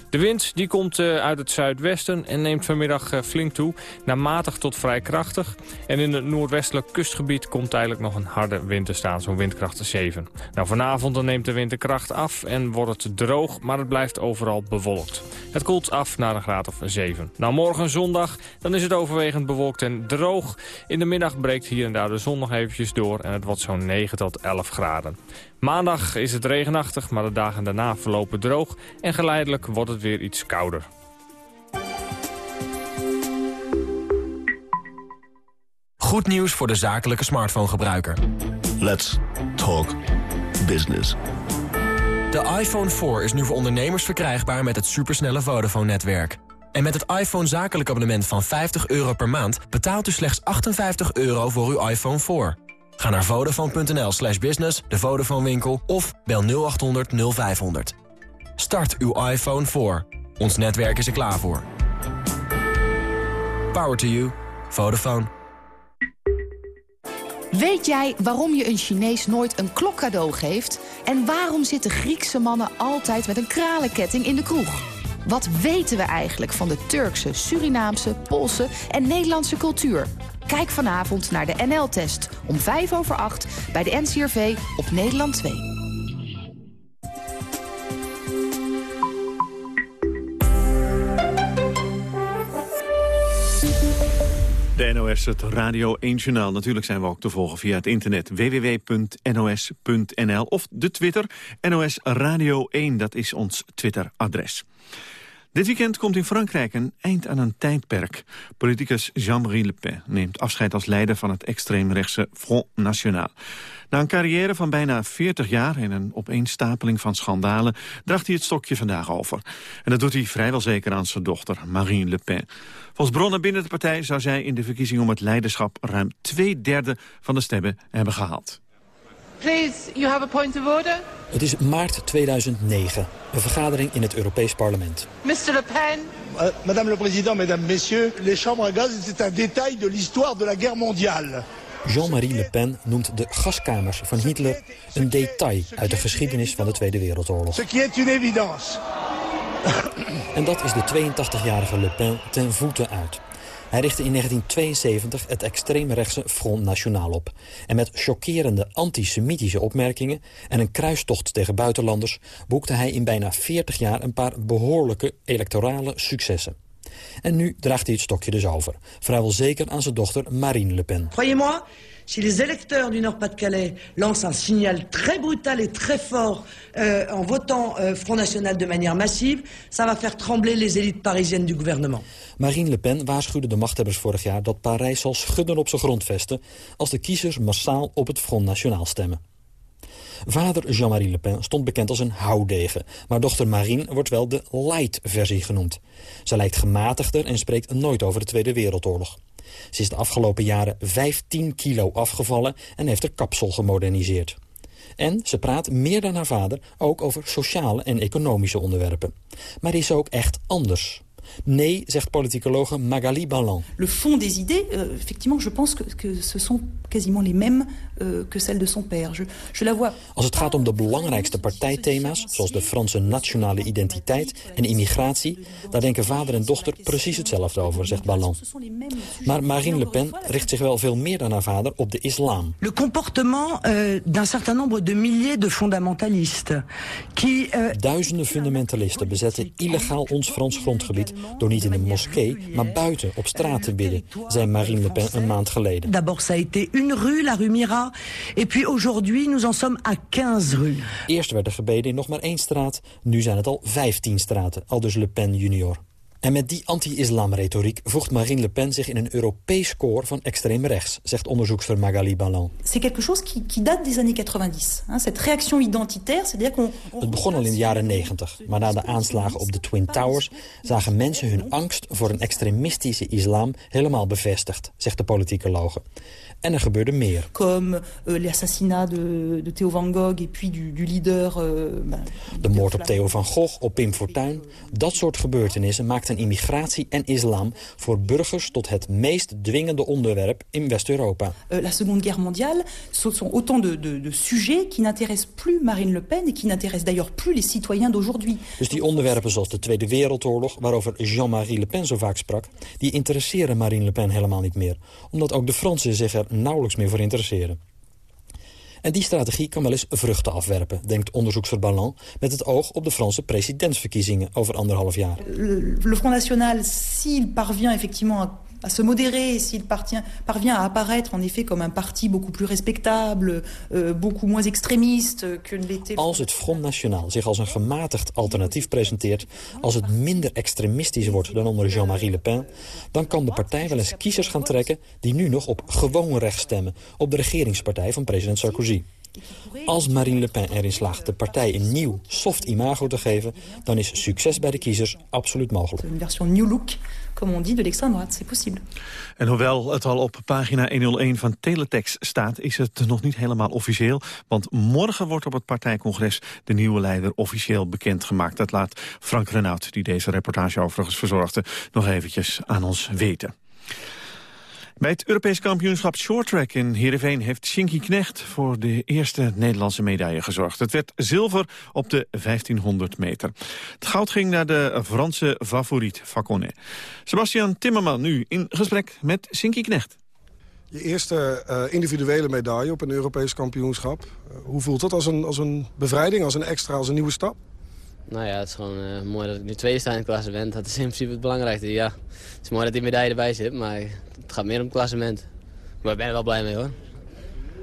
De wind die komt eh, uit het zuidwesten en neemt vanmiddag eh, flink toe naar matig tot vrij krachtig. En in het noordwestelijk kustgebied komt eigenlijk nog een harde wind te staan, zo'n windkracht 7. Nou, vanavond neemt de winterkracht af en wordt het droog, maar het blijft overal bewolkt. Het koelt af naar een graad of 7. Nou, morgen zondag, dan is het overwegend bewolkt en droog. In de middag breekt hier en daar de zon nog eventjes door en het wordt zo'n 9 tot 11 graden. Maandag is het regenachtig, maar de dagen daarna verlopen droog... en geleidelijk wordt het weer iets kouder. Goed nieuws voor de zakelijke smartphone-gebruiker. Let's talk business. De iPhone 4 is nu voor ondernemers verkrijgbaar met het supersnelle Vodafone-netwerk. En met het iPhone zakelijk abonnement van 50 euro per maand... betaalt u slechts 58 euro voor uw iPhone 4. Ga naar vodafone.nl slash business, de Vodafone winkel of bel 0800 0500. Start uw iPhone voor. Ons netwerk is er klaar voor. Power to you. Vodafone. Weet jij waarom je een Chinees nooit een klok cadeau geeft? En waarom zitten Griekse mannen altijd met een kralenketting in de kroeg? Wat weten we eigenlijk van de Turkse, Surinaamse, Poolse en Nederlandse cultuur? Kijk vanavond naar de NL-test om 5 over 8 bij de NCRV op Nederland 2. De NOS, het Radio 1 Journaal. Natuurlijk zijn we ook te volgen via het internet www.nos.nl of de Twitter NOS Radio 1. Dat is ons Twitter-adres. Dit weekend komt in Frankrijk een eind aan een tijdperk. Politicus Jean-Marie Le Pen neemt afscheid als leider van het extreemrechtse Front National. Na een carrière van bijna 40 jaar en een opeenstapeling van schandalen... draagt hij het stokje vandaag over. En dat doet hij vrijwel zeker aan zijn dochter Marine Le Pen. Volgens bronnen binnen de partij zou zij in de verkiezing om het leiderschap... ruim twee derde van de stemmen hebben gehaald. Please, you have a point of order. Het is maart 2009, een vergadering in het Europees Parlement. Mr. Le Pen. Uh, Madame le Président, Mesdames, Messieurs, les chambres à gaz, c'est un détail de l'histoire de la guerre mondiale. Jean-Marie Le Pen noemt de gaskamers van Hitler een detail uit de geschiedenis van de Tweede Wereldoorlog. Ce qui est une évidence. En dat is de 82-jarige Le Pen ten voeten uit. Hij richtte in 1972 het extreemrechtse Front National op. En met chockerende antisemitische opmerkingen en een kruistocht tegen buitenlanders... boekte hij in bijna 40 jaar een paar behoorlijke electorale successen. En nu draagt hij het stokje dus over. Vrijwel zeker aan zijn dochter Marine Le Pen. Croyez-moi, si les électeurs du Nord-Pas-de-Calais lancent un signal très brutal et très fort euh, en votant euh, Front National de manière massive, ça va faire trembler les élites parisiennes du gouvernement. Marine Le Pen waarschuwde de machthebbers vorig jaar dat Parijs zal schudden op zijn grondvesten als de kiezers massaal op het Front National stemmen. Vader Jean-Marie Le Pen stond bekend als een houdegen, maar dochter Marine wordt wel de light-versie genoemd. Ze lijkt gematigder en spreekt nooit over de Tweede Wereldoorlog. Ze is de afgelopen jaren 15 kilo afgevallen en heeft haar kapsel gemoderniseerd. En ze praat meer dan haar vader ook over sociale en economische onderwerpen. Maar is ook echt anders. Nee, zegt politicologe Magali Ballan. Le fond des idées, euh, effectivement, je pense que, que ce sont quasiment les mêmes euh, que celles de son père. Je, je la vois... Als het gaat om de belangrijkste partijthema's, zoals de Franse nationale identiteit en immigratie, daar denken vader en dochter precies hetzelfde over, zegt Ballan. Maar Marine Le Pen richt zich wel veel meer dan haar vader op de islam. Le comportement euh, d'un certain nombre de milliers de fondamentalistes qui... euh, Duizenden fundamentalisten bezetten illegaal ons Frans grondgebied door niet in de moskee, maar buiten op straat te bidden, zei Marine Le Pen een maand geleden. D'abord, ça a été une rue, la rue Mira. Et puis aujourd'hui, nous en sommes à 15 rues. Eerst werd er gebeden in nog maar één straat, nu zijn het al 15 straten, aldus Le Pen junior. En met die anti-islam-retoriek voegt Marine Le Pen zich in een Europees koor van extreem rechts, zegt onderzoekster Magali Ballan. C'est quelque chose qui, qui date des années 90. Hein, cette réaction identitaire, c'est-à-dire qu'on... Het begon al in de jaren 90, maar na de aanslagen op de Twin Towers zagen mensen hun angst voor een extremistische islam helemaal bevestigd, zegt de politicologe. En er gebeurde meer. Comme l'assassinat de, de Theo Van Gogh et puis du, du leader... ben, De moord op Theo van Gogh, op Pim Fortuyn. Dat soort gebeurtenissen maakten immigratie en islam voor burgers tot het meest dwingende onderwerp in West-Europa. euh, la Seconde Guerre mondiale, ce sont autant de, de, de sujets qui n'intéressent plus Marine Le Pen et qui n'intéressent d'ailleurs plus les citoyens d'aujourd'hui. Dus die onderwerpen zoals de Tweede Wereldoorlog, waarover Jean-Marie Le Pen zo vaak sprak, die interesseren Marine Le Pen helemaal niet meer. Omdat ook de Fransen zich er nauwelijks meer voor interesseren. En die strategie kan wel eens vruchten afwerpen, denkt onderzoekster Ballan... met het oog op de Franse presidentsverkiezingen over anderhalf jaar. Le Front National, s'il parvient effectivement à, à se modérer, s'il parvient à apparaître en effet comme un parti beaucoup plus respectable, euh, beaucoup moins extrémiste que l'était... Als het Front National zich als een gematigd alternatief presenteert... als het minder extremistisch wordt dan onder Jean-Marie Le Pen... dan kan de partij wel eens kiezers gaan trekken... die nu nog op gewoon recht stemmen... op de regeringspartij van president Sarkozy. Als Marine Le Pen erin slaagt de partij een nieuw, soft imago te geven... dan is succes bij de kiezers absoluut mogelijk. Une version new look, comme on dit, de l'extrême droite. C'est possible. En hoewel het al op pagina 101 van Teletext staat... is het nog niet helemaal officieel. Want morgen wordt op het partijcongres de nieuwe leider officieel bekendgemaakt. Dat laat Frank Renaud, die deze reportage overigens verzorgde... nog eventjes aan ons weten. Bij het Europees kampioenschap shorttrack in Heerenveen... heeft Shinky Knecht voor de eerste Nederlandse medaille gezorgd. Het werd zilver op de 1500 meter. Het goud ging naar de Franse favoriet Faconnet. Sebastian Timmerman nu in gesprek met Shinky Knecht. Je eerste eh, individuele medaille op een Europees kampioenschap. Eh, hoe voelt dat als een, als een bevrijding, als een extra, als een nieuwe stap? Nou ja, het is gewoon eh, mooi dat ik nu tweede sta in het klassement. Dat is in principe het belangrijkste. Ja, het is mooi dat die medaille erbij zit, maar het gaat meer om het klassement. Maar ik ben er wel blij mee hoor.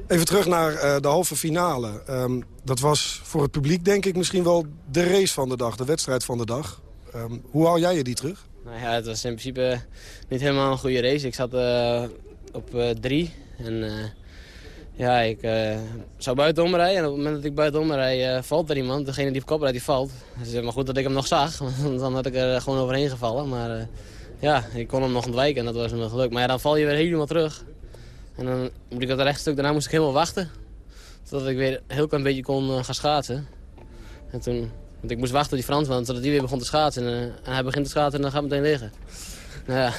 Even terug naar eh, de halve finale. Ehm, dat was voor het publiek denk ik misschien wel de race van de dag, de wedstrijd van de dag. Ehm, hoe hou jij je die terug? Nou ja, het was in principe niet helemaal een goede race. Ik zat eh, op drie en ja, ik eh, zou buitenom rijden. En op het moment dat ik buitenom rijd, eh, valt er iemand. Degene die op kop rijdt, die valt. Het is maar goed dat ik hem nog zag, want dan had ik er gewoon overheen gevallen. Maar eh, ja, ik kon hem nog ontwijken en dat was me geluk. Maar ja, dan val je weer helemaal terug. En dan moet ik dat rechtstuk, daarna moest ik helemaal wachten. Totdat ik weer een heel klein beetje kon gaan schaatsen. En toen, want ik moest wachten op die Fransman, totdat hij weer begon te schaatsen. En, en hij begint te schaatsen en dan gaat het meteen liggen. Nou ja,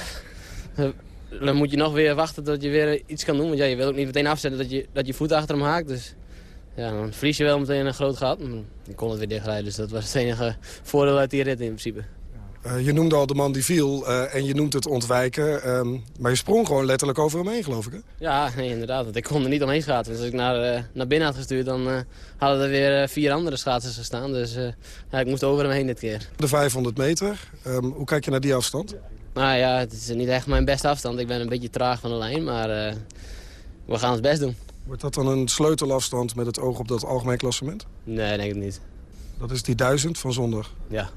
dan moet je nog weer wachten tot je weer iets kan doen. Want ja, je wil ook niet meteen afzetten dat je, dat je voet achter hem haakt. Dus ja, dan verlies je wel meteen een groot gat. Maar ik kon het weer dichtrijden, dus dat was het enige voordeel uit die rit in principe. Uh, je noemde al de man die viel uh, en je noemt het ontwijken. Um, maar je sprong gewoon letterlijk over hem heen, geloof ik, hè? Ja, nee, inderdaad. Want ik kon er niet omheen schaatsen. Dus als ik naar, uh, naar binnen had gestuurd, dan hadden er weer vier andere schaatsers gestaan. Dus ja, ik moest over hem heen dit keer. De 500 meter, um, hoe kijk je naar die afstand? Nou ja, het is niet echt mijn beste afstand. Ik ben een beetje traag van de lijn, maar we gaan ons best doen. Wordt dat dan een sleutelafstand met het oog op dat algemeen klassement? Nee, denk ik niet. Dat is die duizend van zondag? Ja.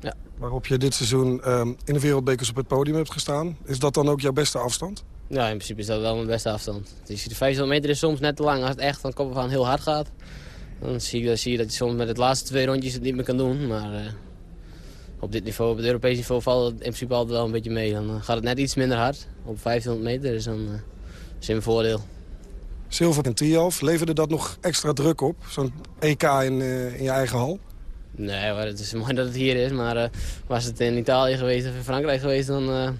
ja. Waarop je dit seizoen um, in de wereldbekers op het podium hebt gestaan. Is dat dan ook jouw beste afstand? Ja, in principe is dat wel mijn beste afstand. Dus de 500 meter is soms net te lang. Als het echt van kop aan heel hard gaat... dan zie je, zie je dat je soms met het laatste twee rondjes het niet meer kan doen. Maar uh, op dit niveau, op het Europees niveau, valt het in principe altijd wel een beetje mee. Dan gaat het net iets minder hard. Op 500 meter is dan uh, is een voordeel. Zilver en Tialf, leverde dat nog extra druk op? Zo'n EK in, uh, in je eigen hal? Nee, maar het is mooi dat het hier is. Maar uh, was het in Italië geweest of in Frankrijk geweest... dan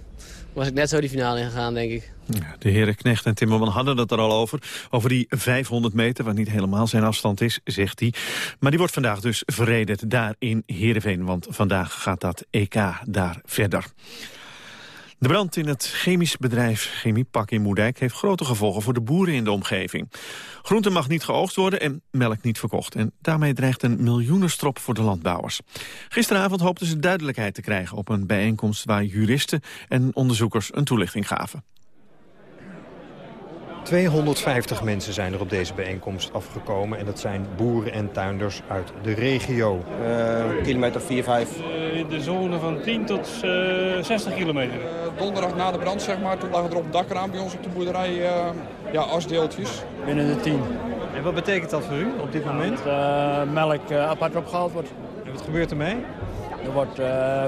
was ik net zo die finale ingegaan, denk ik. De heren Knecht en Timmerman hadden het er al over. Over die 500 meter, wat niet helemaal zijn afstand is, zegt hij. Maar die wordt vandaag dus verreden daar in Heerenveen. Want vandaag gaat dat EK daar verder. De brand in het chemisch bedrijf Chemiepak in Moerdijk... heeft grote gevolgen voor de boeren in de omgeving. Groente mag niet geoogst worden en melk niet verkocht. En daarmee dreigt een miljoenenstrop voor de landbouwers. Gisteravond hoopten ze duidelijkheid te krijgen op een bijeenkomst... waar juristen en onderzoekers een toelichting gaven. 250 mensen zijn er op deze bijeenkomst afgekomen. En dat zijn boeren en tuinders uit de regio. Uh, kilometer 4, 5. Uh, in de zone van 10 tot uh, eh, 60 kilometer. donderdag na de brand, zeg maar, toen lagen er op het dakraam bij ons op de boerderij ja, asdeeltjes. Binnen de 10. En wat betekent dat voor u op dit moment? Dat melk apart opgehaald wordt. En wat gebeurt ermee? Er wordt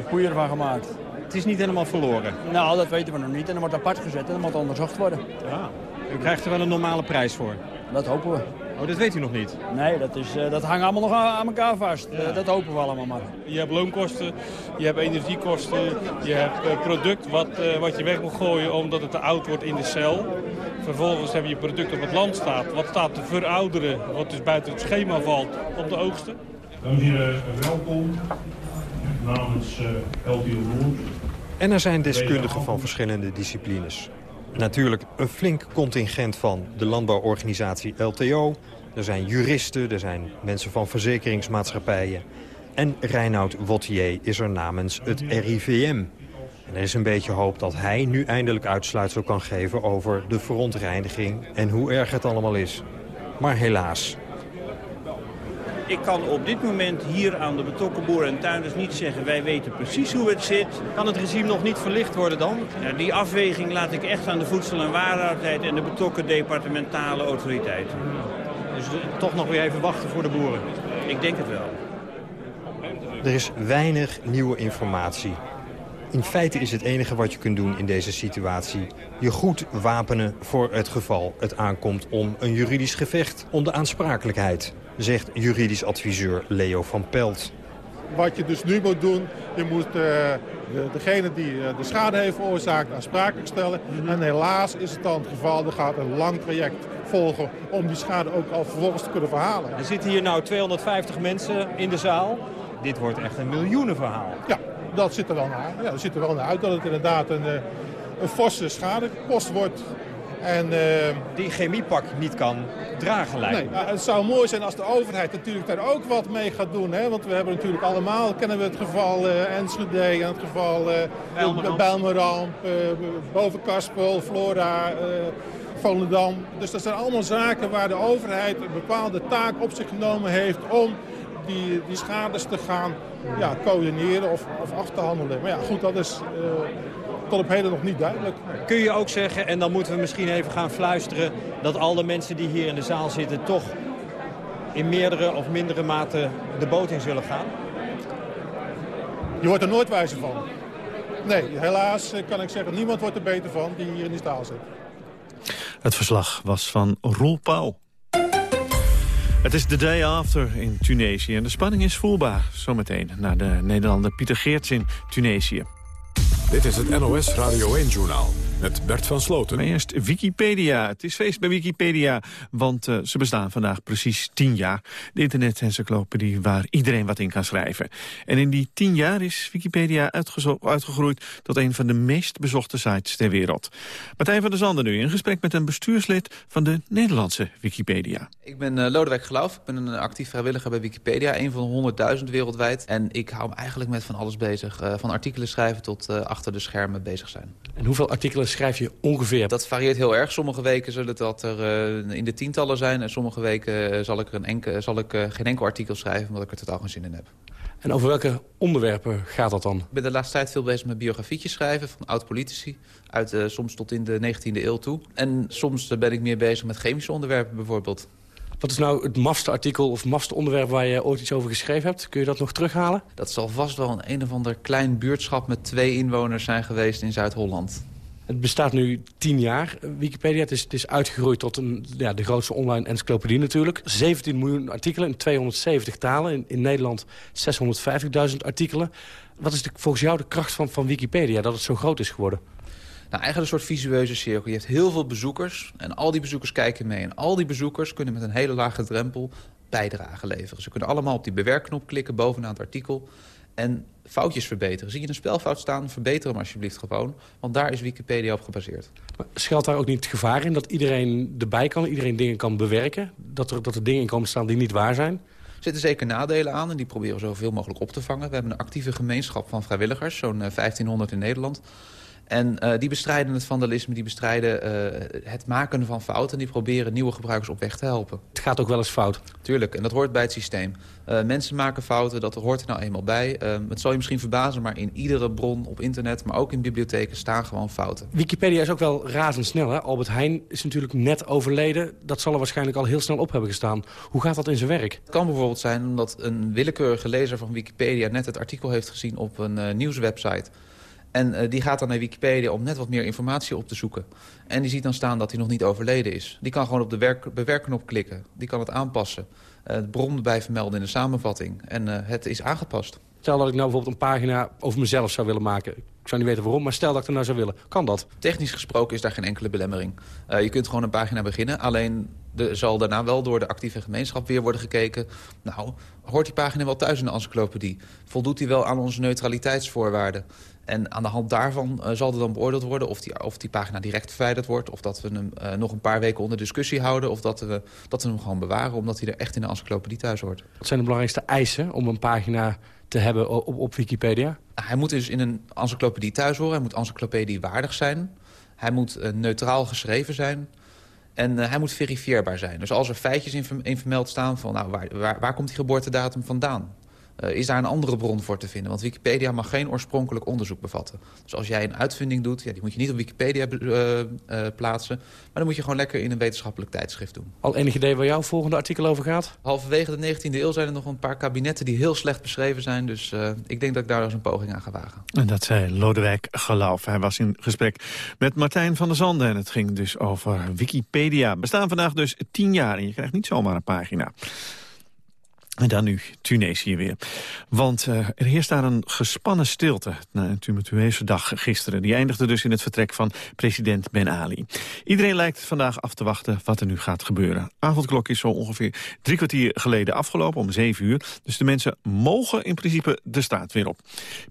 poeier van gemaakt. Het is niet helemaal verloren? Nou, dat weten we nog niet. En dan wordt apart gezet en dan moet onderzocht worden. Ja. U krijgt er wel een normale prijs voor? Dat hopen we. Oh, dat weet u nog niet? Nee, dat, is, uh, dat hangt allemaal nog aan, aan elkaar vast. Ja. Uh, dat hopen we allemaal maar. Je hebt loonkosten, je hebt energiekosten, je hebt uh, product wat, wat je weg moet gooien omdat het te oud wordt in de cel. Vervolgens heb je product op het land staat, wat staat te verouderen, wat dus buiten het schema valt op de oogsten. Dames en heren, welkom namens LTO Noord. En er zijn deskundigen van verschillende disciplines. Natuurlijk een flink contingent van de landbouworganisatie LTO. Er zijn juristen, er zijn mensen van verzekeringsmaatschappijen. En Reinoud Wattier is er namens het RIVM. En er is een beetje hoop dat hij nu eindelijk uitsluitsel kan geven over de verontreiniging en hoe erg het allemaal is. Maar helaas, ik kan op dit moment hier aan de betrokken boeren en tuinders niet zeggen... wij weten precies hoe het zit. Kan het regime nog niet verlicht worden dan? Ja, die afweging laat ik echt aan de Voedsel- en Warenautoriteit... en de betrokken departementale autoriteiten. Dus toch nog weer even wachten voor de boeren? Ik denk het wel. Er is weinig nieuwe informatie. In feite is het enige wat je kunt doen in deze situatie... je goed wapenen voor het geval het aankomt om een juridisch gevecht... om de aansprakelijkheid zegt juridisch adviseur Leo van Pelt. Wat je dus nu moet doen, je moet uh, de, degene die uh, de schade heeft veroorzaakt aansprakelijk stellen. Mhm. En helaas is het dan het geval, er gaat een lang traject volgen om die schade ook al vervolgens te kunnen verhalen. Er zitten hier nou 250 mensen in de zaal. Dit wordt echt een miljoenenverhaal. Ja, dat zit er wel naar. Ja, dat er wel naar uit dat het inderdaad een, eh, een forse schadekost wordt. En, uh, die chemiepak niet kan dragen lijkt nee, nou, Het zou mooi zijn als de overheid natuurlijk daar ook wat mee gaat doen. Hè? Want we hebben natuurlijk allemaal, kennen we het geval uh, Enschede en het geval uh, uh, Bovenkaspel, Flora, Volendam. Dus dat zijn allemaal zaken waar de overheid een bepaalde taak op zich genomen heeft om die, die schades te gaan ja, coördineren of, of af te handelen. Maar ja, goed, dat is tot op heden nog niet duidelijk. Kun je ook zeggen, en dan moeten we misschien even gaan fluisteren... dat al de mensen die hier in de zaal zitten toch in meerdere of mindere mate de boot in zullen gaan? Je wordt er nooit wijzer van. Nee, helaas kan ik zeggen, niemand wordt er beter van die hier in die zaal zit. Het verslag was van Roel Pauw. Het is de day after in Tunesië en de spanning is voelbaar. Zometeen naar de Nederlander Pieter Geerts in Tunesië. Dit is het NOS Radio 1-journaal met Bert van Sloten. Maar eerst Wikipedia. Het is feest bij Wikipedia, want uh, ze bestaan vandaag precies tien jaar. De internet-encyclopedie waar iedereen wat in kan schrijven. En in die tien jaar is Wikipedia uitgegroeid tot een van de meest bezochte sites ter wereld. Martijn van der Zanden nu in gesprek met een bestuurslid van de Nederlandse Wikipedia. Ik ben uh, Lodewijk Geloof, ik ben een actief vrijwilliger bij Wikipedia, een van de 100.000 wereldwijd. En ik hou me eigenlijk met van alles bezig, uh, van artikelen schrijven tot achter de schermen bezig zijn. En hoeveel artikelen schrijf je ongeveer? Dat varieert heel erg. Sommige weken zullen het dat er uh, in de tientallen zijn. En sommige weken zal ik, er een enke, zal ik uh, geen enkel artikel schrijven... omdat ik er totaal geen zin in heb. En over welke onderwerpen gaat dat dan? Ik ben de laatste tijd veel bezig met biografietjes schrijven van oud-politici. Uit uh, soms tot in de 19e eeuw toe. En soms ben ik meer bezig met chemische onderwerpen bijvoorbeeld. Wat is nou het mafste artikel of mafste onderwerp waar je ooit iets over geschreven hebt? Kun je dat nog terughalen? Dat zal vast wel een een of ander klein buurtschap met twee inwoners zijn geweest in Zuid-Holland. Het bestaat nu tien jaar, Wikipedia. Het is, is uitgegroeid tot een, ja, de grootste online encyclopedie natuurlijk. 17 miljoen artikelen in 270 talen. In, Nederland 650.000 artikelen. Wat is volgens jou de kracht van, van Wikipedia, dat het zo groot is geworden? Nou, eigenlijk een soort visueuze cirkel. Je hebt heel veel bezoekers en al die bezoekers kijken mee. En al die bezoekers kunnen met een hele lage drempel bijdrage leveren. Ze kunnen allemaal op die bewerkknop klikken bovenaan het artikel en foutjes verbeteren. Zie je een spelfout staan, verbeter hem alsjeblieft gewoon. Want daar is Wikipedia op gebaseerd. Maar schuilt daar ook niet het gevaar in dat iedereen erbij kan... iedereen dingen kan bewerken? Dat er, dat er dingen in komen staan die niet waar zijn? Er zitten zeker nadelen aan en die proberen we zoveel mogelijk op te vangen. We hebben een actieve gemeenschap van vrijwilligers, zo'n 1500 in Nederland... En uh, die bestrijden het vandalisme, die bestrijden uh, het maken van fouten... die proberen nieuwe gebruikers op weg te helpen. Het gaat ook wel eens fout. Tuurlijk, en dat hoort bij het systeem. Uh, mensen maken fouten, dat hoort er nou eenmaal bij. het zal je misschien verbazen, maar in iedere bron op internet... maar ook in bibliotheken staan gewoon fouten. Wikipedia is ook wel razendsnel, hè? Albert Heijn is natuurlijk net overleden. Dat zal er waarschijnlijk al heel snel op hebben gestaan. Hoe gaat dat in zijn werk? Het kan bijvoorbeeld zijn omdat een willekeurige lezer van Wikipedia... net het artikel heeft gezien op een nieuwswebsite... En uh, die gaat dan naar Wikipedia om net wat meer informatie op te zoeken. En die ziet dan staan dat hij nog niet overleden is. Die kan gewoon op de werk, bewerkknop klikken. Die kan het aanpassen. Uh, het bron erbij vermelden in de samenvatting. En uh, het is aangepast. Stel dat ik nou bijvoorbeeld een pagina over mezelf zou willen maken. Ik zou niet weten waarom, maar stel dat ik er nou zou willen. Kan dat? Technisch gesproken is daar geen enkele belemmering. je kunt gewoon een pagina beginnen. Alleen er zal daarna wel door de actieve gemeenschap weer worden gekeken. Nou, hoort die pagina wel thuis in de encyclopedie? Voldoet die wel aan onze neutraliteitsvoorwaarden? En aan de hand daarvan uh, zal er dan beoordeeld worden of die, of die pagina direct verwijderd wordt... of dat we hem uh, nog een paar weken onder discussie houden... of dat we, dat we hem gewoon bewaren omdat hij er echt in de encyclopedie thuis hoort. Wat zijn de belangrijkste eisen om een pagina te hebben op, op Wikipedia? Hij moet dus in een encyclopedie thuis horen. Hij moet encyclopedie waardig zijn. Hij moet uh, neutraal geschreven zijn. En hij moet verifieerbaar zijn. Dus als er feitjes in, in vermeld staan van nou, waar, waar, waar komt die geboortedatum vandaan... Uh, is daar een andere bron voor te vinden. Want Wikipedia mag geen oorspronkelijk onderzoek bevatten. Dus als jij een uitvinding doet, ja, die moet je niet op Wikipedia uh, uh, plaatsen. Maar dan moet je gewoon lekker in een wetenschappelijk tijdschrift doen. Al enig idee waar jouw volgende artikel over gaat? Halverwege de 19e eeuw zijn er nog een paar kabinetten die heel slecht beschreven zijn. Dus ik denk dat ik daar eens een poging aan ga wagen. En dat zei Lodewijk Geloof. Hij was in gesprek met Martijn van der Zanden. En het ging dus over Wikipedia. We staan vandaag dus tien jaar en je krijgt niet zomaar een pagina. En dan nu Tunesië weer. Want uh, er heerst daar een gespannen stilte na een tumultueuze dag gisteren. Die eindigde dus in het vertrek van president Ben Ali. Iedereen lijkt vandaag af te wachten wat er nu gaat gebeuren. Avondklok is zo ongeveer drie kwartier geleden afgelopen, om zeven uur. Dus de mensen mogen in principe de straat weer op.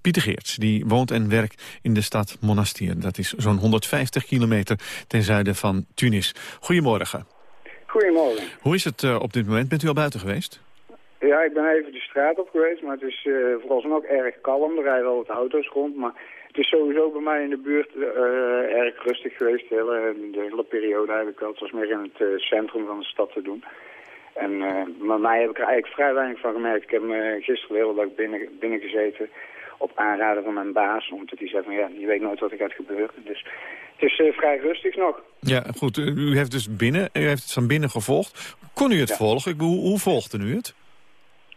Pieter Geerts, die woont en werkt in de stad Monastir. Dat is zo'n 150 kilometer ten zuiden van Tunis. Goedemorgen. Goedemorgen. Hoe is het uh, op dit moment? Bent u al buiten geweest? Ja, ik ben even de straat op geweest, maar het is uh, vooralsnog erg kalm. Er rijden wel wat auto's rond, maar het is sowieso bij mij in de buurt uh, erg rustig geweest. De hele, de hele periode heb ik wel. Het was meer in het uh, centrum van de stad te doen. En maar mij heb ik er eigenlijk vrij weinig van gemerkt. Ik heb me gisteren de hele dag binnen, binnen gezeten op aanraden van mijn baas. Omdat hij zei van ja, je weet nooit wat er gaat gebeuren. Dus het is vrij rustig nog. Ja, goed. U heeft dus binnen, u heeft het van binnen gevolgd. Kon u het ja. volgen? Hoe, hoe volgde u het?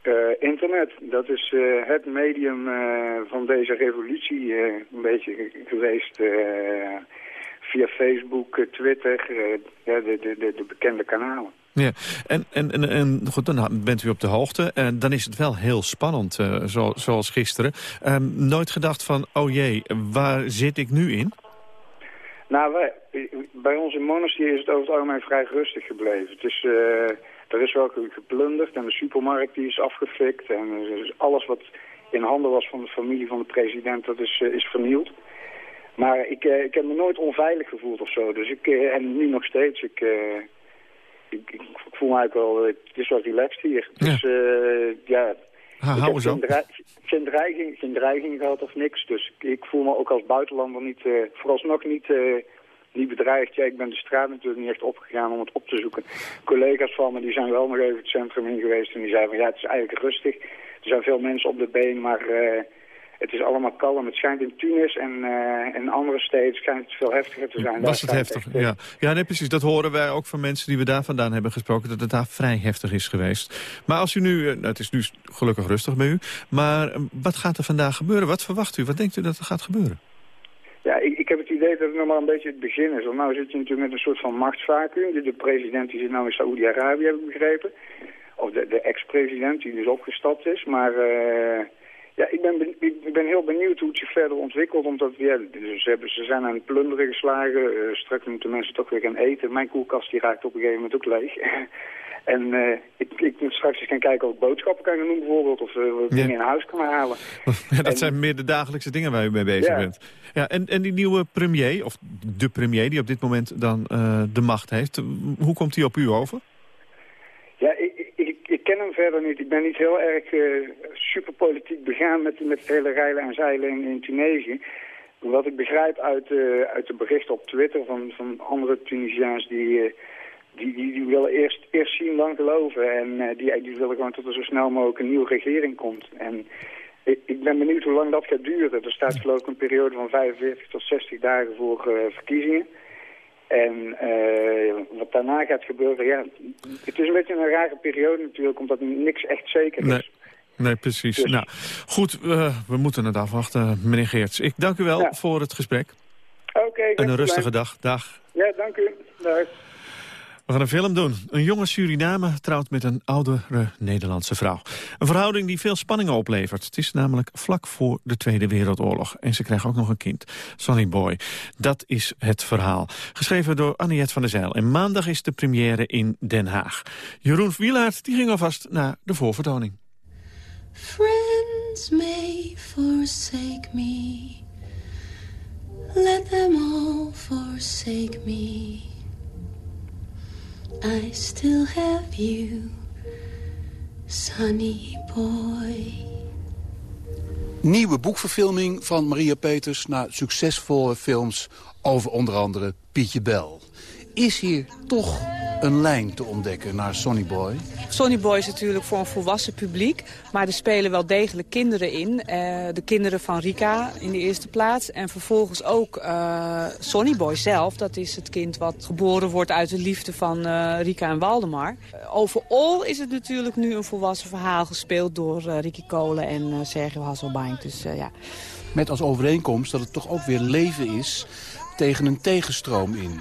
Uh, internet, dat is uh, het medium uh, van deze revolutie een beetje geweest. via Facebook, Twitter, ja, de, de, de, de, bekende kanalen. Ja, en, en, en, en goed, dan bent u op de hoogte. En dan is het wel heel spannend, zo, zoals gisteren. Um, nooit gedacht van, oh jee, waar zit ik nu in? Nou, wij, bij ons in Monastier is het over het algemeen vrij rustig gebleven. Het is, er is wel geplunderd en de supermarkt die is afgefikt. En dus alles wat in handen was van de familie van de president, dat is, uh, is vernield. Maar ik, uh, ik heb me nooit onveilig gevoeld of zo. Dus ik, en nu nog steeds. Ik, ik, ik, voel me eigenlijk wel, het is wel relaxed hier. Dus ja, Ha, hou eens geen, geen, dreiging, geen dreiging gehad of niks. Dus ik, ik voel me ook als buitenlander niet, uh, vooralsnog niet, uh, niet bedreigd. Ja, ik ben de straat natuurlijk niet echt opgegaan om het op te zoeken. Collega's van me die zijn wel nog even het centrum in geweest en die zeiden van ja, het is eigenlijk rustig. Er zijn veel mensen op de been, maar uh, het is allemaal kalm. Het schijnt in Tunis en uh, in andere steden schijnt het veel heftiger te zijn. Was het heftig, echt, ja. Ja, nee, precies. Dat horen wij ook van mensen die we daar vandaan hebben gesproken... dat het daar vrij heftig is geweest. Maar als u nu... Nou, het is nu gelukkig rustig bij u. Maar wat gaat er vandaag gebeuren? Wat verwacht u? Wat denkt u dat er gaat gebeuren? Ja, ik heb het idee dat het nog maar een beetje het begin is. Want nu zit je natuurlijk met een soort van machtsvacuum. De, de president die zit nou in Saoedi-Arabië, heb ik begrepen. Of de, de ex-president die dus opgestapt is. Maar... Uh, ja, ik ben, ik ben heel benieuwd hoe het zich verder ontwikkelt. Omdat ja, ze, hebben, ze zijn aan het plunderen geslagen. Uh, straks moeten mensen toch weer gaan eten. Mijn koelkast die raakt op een gegeven moment ook leeg. en uh, ik, ik moet straks eens gaan kijken of ik boodschappen kan doen bijvoorbeeld. Of uh, wat dingen in huis kan halen. ja, dat en, zijn meer de dagelijkse dingen waar u mee bezig ja. bent. Ja, en, en die nieuwe premier, of de premier die op dit moment dan de macht heeft. Hoe komt die op u over? Ja, ik, ken hem verder niet. Ik ben niet heel erg uh, superpolitiek begaan met, met het hele rijlen en zeilen in, Tunesië. Wat ik begrijp uit, uh, uit de berichten op Twitter van, van andere Tunisiaans... die, uh, die, die, die, willen eerst, eerst zien dan geloven. En die, die willen gewoon dat er zo snel mogelijk een nieuwe regering komt. En ik, ik ben benieuwd hoe lang dat gaat duren. Er staat geloof een periode van 45 tot 60 dagen voor verkiezingen. En uh, wat daarna gaat gebeuren, ja, het is een beetje een rare periode natuurlijk, omdat niks echt zeker is. Nee. Nee, precies. Dus. Nou, goed, uh, we moeten het afwachten, meneer Geerts. Ik dank u wel ja. voor het gesprek. Oké. Okay, en een rustige dag. Dag. Ja, dank u. Dag. We gaan een film doen. Een jonge Suriname trouwt met een oudere Nederlandse vrouw. Een verhouding die veel spanningen oplevert. Het is namelijk vlak voor de Tweede Wereldoorlog. En ze krijgen ook nog een kind, Sonny Boy. Dat is het verhaal. Geschreven door Anniette van der Zijl. En maandag is de première in Den Haag. Jeroen Wielaert die ging alvast naar de voorvertoning. Friends may forsake me. Let them all forsake me. I still have you, sunny boy. Nieuwe boekverfilming van Maria Peters... na succesvolle films over onder andere Pietje Bel. Is hier toch een lijn te ontdekken naar Sonny Boy? Sonny Boy is natuurlijk voor een volwassen publiek. Maar er spelen wel degelijk kinderen in. Uh, de kinderen van Rika in de eerste plaats. En vervolgens ook uh, Sonny Boy zelf. Dat is het kind wat geboren wordt uit de liefde van uh, Rika en Waldemar. overal is het natuurlijk nu een volwassen verhaal gespeeld... door Ricky Kolen en Sergio Hasselbank. Dus, ja. Met als overeenkomst dat het toch ook weer leven is tegen een tegenstroom in.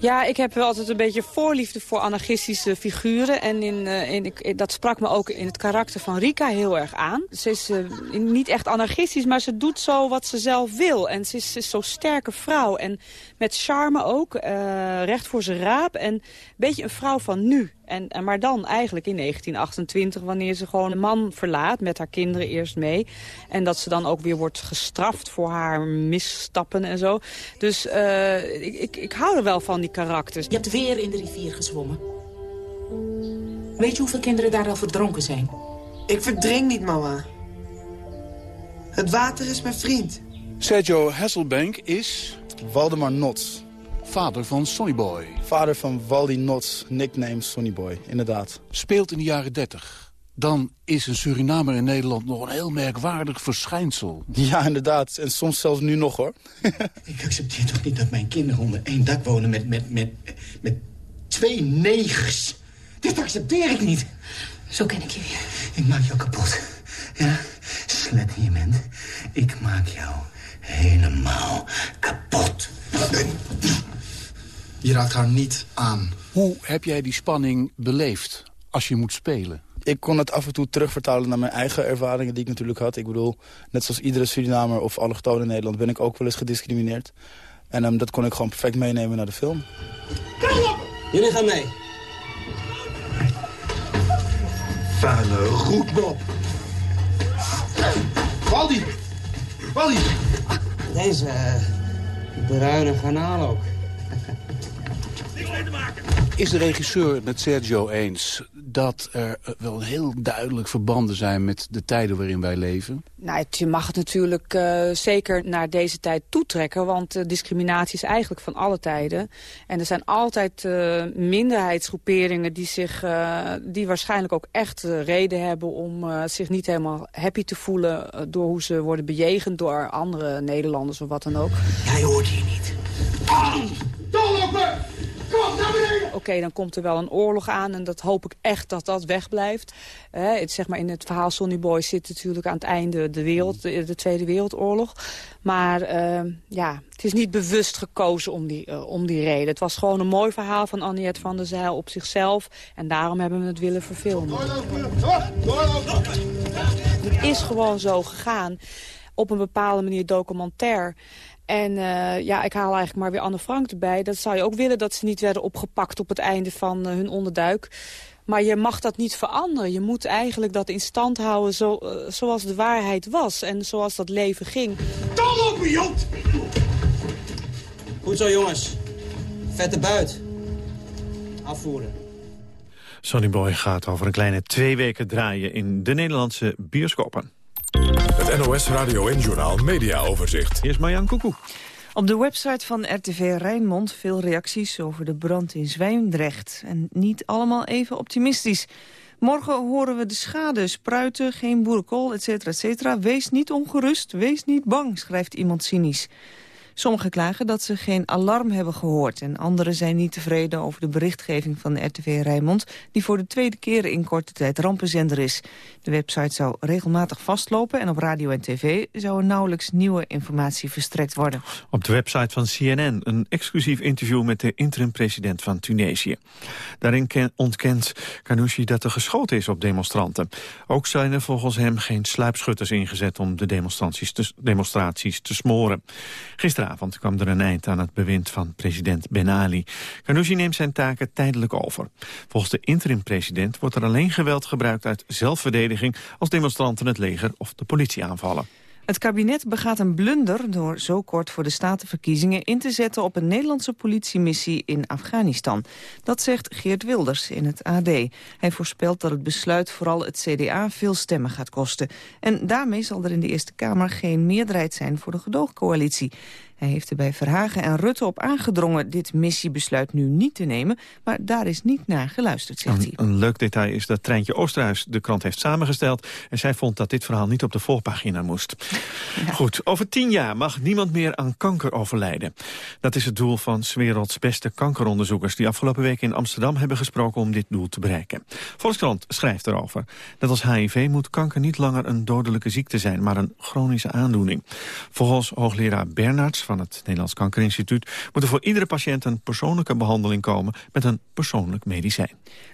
Ja, ik heb wel altijd een beetje voorliefde voor anarchistische figuren. En in, uh, in, in, dat sprak me ook in het karakter van Rika heel erg aan. Ze is uh, niet echt anarchistisch, maar ze doet zo wat ze zelf wil. En ze is, is zo'n sterke vrouw. En met charme ook, uh, recht voor zijn raap. En een beetje een vrouw van nu. En, en, maar dan eigenlijk in 1928, wanneer ze gewoon een man verlaat... met haar kinderen eerst mee. En dat ze dan ook weer wordt gestraft voor haar misstappen en zo. Dus uh, ik, ik, ik hou er wel van, die karakters. Je hebt weer in de rivier gezwommen. Weet je hoeveel kinderen daar al verdronken zijn? Ik verdrink niet, mama. Het water is mijn vriend. Sergio Hasselbank is... Waldemar Not. Vader van Sonnyboy. Vader van Waldi Not, nickname Sonnyboy, inderdaad. Speelt in de jaren 30. Dan is een Surinamer in Nederland nog een heel merkwaardig verschijnsel. Ja, inderdaad. En soms zelfs nu nog, hoor. Ik accepteer toch niet dat mijn kinderen onder één dak wonen met, met, met, met twee negers. Dit accepteer ik niet. Zo ken ik jullie. Ik maak jou kapot. Ja, slet je bent. Ik maak jou helemaal kapot. Je raakt haar niet aan. Hoe heb jij die spanning beleefd als je moet spelen? Ik kon het af en toe terugvertalen naar mijn eigen ervaringen die ik natuurlijk had. Ik bedoel, net zoals iedere Surinamer of allochtoon in Nederland... ben ik ook wel eens gediscrimineerd. En um, dat kon ik gewoon perfect meenemen naar de film. Jullie gaan mee. Vuile roetmop. Waldi! Waldi! Deze bruine garnaal ook. Is de regisseur het met Sergio eens dat er eh, wel heel duidelijk verbanden zijn met de tijden waarin wij leven? Nou, je mag het natuurlijk uh, zeker naar deze tijd toetrekken, want uh, discriminatie is eigenlijk van alle tijden. En er zijn altijd uh, minderheidsgroeperingen die, zich, die waarschijnlijk ook echt reden hebben om zich niet helemaal happy te voelen door hoe ze worden bejegend door andere Nederlanders of wat dan ook. Jij hoort hier niet. Doorlopen! Oké, dan komt er wel een oorlog aan en dat hoop ik echt dat dat wegblijft. Eh, het, zeg maar in het verhaal Sonny Boy zit natuurlijk aan het einde de, wereld, de, de Tweede Wereldoorlog. Maar uh, ja, het is niet bewust gekozen om die, uh, om die reden. Het was gewoon een mooi verhaal van Anniette van der Zijl op zichzelf. En daarom hebben we het willen verfilmen. Het is gewoon zo gegaan op een bepaalde manier documentair. En uh, ja, ik haal eigenlijk maar weer Anne Frank erbij. Dat zou je ook willen dat ze niet werden opgepakt op het einde van uh, hun onderduik. Maar je mag dat niet veranderen. Je moet eigenlijk dat in stand houden zo, uh, zoals de waarheid was. En zoals dat leven ging. Kom op, Jot! Goed zo, jongens. Vette buit. Afvoeren. Sonny Boy gaat over een kleine twee weken draaien in de Nederlandse bioscopen. Het NOS Radio en Journal Media Overzicht. Hier is Marjan Koekoe. Op de website van RTV Rijnmond veel reacties over de brand in Zwijndrecht. En niet allemaal even optimistisch. Morgen horen we de schade, spruiten, geen boerenkool, et cetera, et cetera. Wees niet ongerust, wees niet bang, schrijft iemand cynisch. Sommigen klagen dat ze geen alarm hebben gehoord... en anderen zijn niet tevreden over de berichtgeving van de RTV Rijnmond... die voor de tweede keer in korte tijd rampenzender is. De website zou regelmatig vastlopen... en op radio en tv zou er nauwelijks nieuwe informatie verstrekt worden. Op de website van CNN een exclusief interview... met de interim-president van Tunesië. Daarin ontkent Kanouchi dat er geschoten is op demonstranten. Ook zijn er volgens hem geen sluipschutters ingezet... om de demonstraties te, demonstraties te smoren. Gisteren Gisteravond kwam er een eind aan het bewind van president Ben Ali. Ghanouchi neemt zijn taken tijdelijk over. Volgens de interim-president wordt er alleen geweld gebruikt uit zelfverdediging... als demonstranten het leger of de politie aanvallen. Het kabinet begaat een blunder door zo kort voor de statenverkiezingen in te zetten op een Nederlandse politiemissie in Afghanistan. Dat zegt Geert Wilders in het AD. Hij voorspelt dat het besluit vooral het CDA veel stemmen gaat kosten. En daarmee zal er in de Eerste Kamer geen meerderheid zijn voor de gedoogcoalitie. Hij heeft er bij Verhagen en Rutte op aangedrongen dit missiebesluit nu niet te nemen. Maar daar is niet naar geluisterd, zegt hij. Een, een leuk detail is dat Treintje Oosterhuis de krant heeft samengesteld. En zij vond dat dit verhaal niet op de voorpagina moest. Goed, over tien jaar mag niemand meer aan kanker overlijden. Dat is het doel van 's werelds beste kankeronderzoekers... die afgelopen week in Amsterdam hebben gesproken om dit doel te bereiken. Volkskrant schrijft erover. Net als HIV moet kanker niet langer een dodelijke ziekte zijn... maar een chronische aandoening. Volgens hoogleraar Bernards van het Nederlands Kankerinstituut... moet er voor iedere patiënt een persoonlijke behandeling komen... met een persoonlijk medicijn.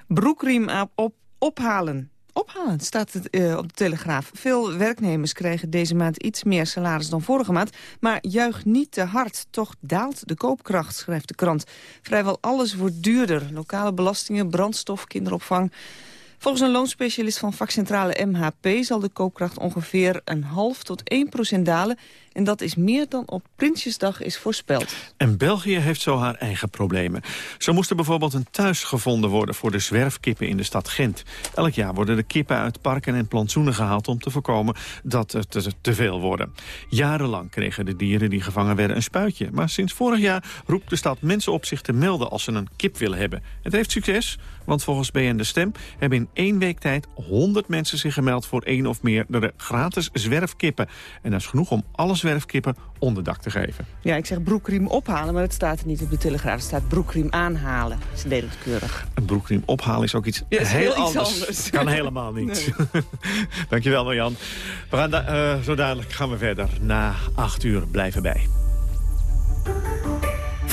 Broekriem op, ophalen. Ophalen, staat het uh, op de Telegraaf. Veel werknemers krijgen deze maand iets meer salaris dan vorige maand. Maar juich niet te hard. Toch daalt de koopkracht, schrijft de krant. Vrijwel alles wordt duurder. Lokale belastingen, brandstof, kinderopvang... Volgens een loonspecialist van vakcentrale MHP zal de koopkracht ongeveer een half tot 1 procent dalen. En dat is meer dan op Prinsjesdag is voorspeld. En België heeft zo haar eigen problemen. Zo moest er bijvoorbeeld een thuis gevonden worden voor de zwerfkippen in de stad Gent. Elk jaar worden de kippen uit parken en plantsoenen gehaald om te voorkomen dat er te, te veel worden. Jarenlang kregen de dieren die gevangen werden een spuitje. Maar sinds vorig jaar roept de stad mensen op zich te melden als ze een kip willen hebben. Het heeft succes, want volgens BN De Stem hebben in één week tijd 100 mensen zich gemeld voor één of meer de gratis zwerfkippen. En dat is genoeg om alle zwerfkippen onderdak te geven. Ja, ik zeg broekriem ophalen, maar het staat er niet op de telegraaf. Er staat broekriem aanhalen. Dat is lelijk keurig. Een broekriem ophalen is ook iets ja, heel, heel anders. anders. Kan helemaal niet. Nee. Dankjewel Marjan. We gaan uh, zo dadelijk gaan we verder. Na acht uur blijven bij.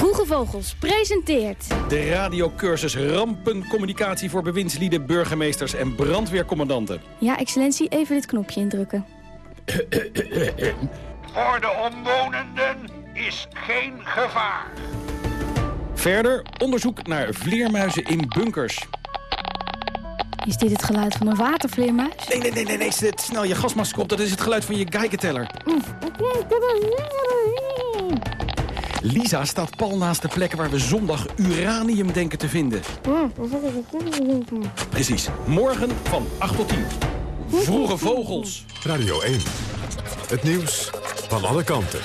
Vroege Vogels presenteert... De radiocursus Rampencommunicatie voor bewindslieden, burgemeesters en brandweercommandanten. Ja, excellentie, even dit knopje indrukken. Voor de omwonenden is geen gevaar. Verder onderzoek naar vleermuizen in bunkers. Is dit het geluid van een watervleermuis? Nee, nee, nee, nee, nee. Zet snel je gasmasker op. Dat is het geluid van je geikenteller. Lisa staat pal naast de plek waar we zondag uranium denken te vinden. Precies. Morgen van 8 tot 10. Vroege vogels. Radio 1. Het nieuws van alle kanten.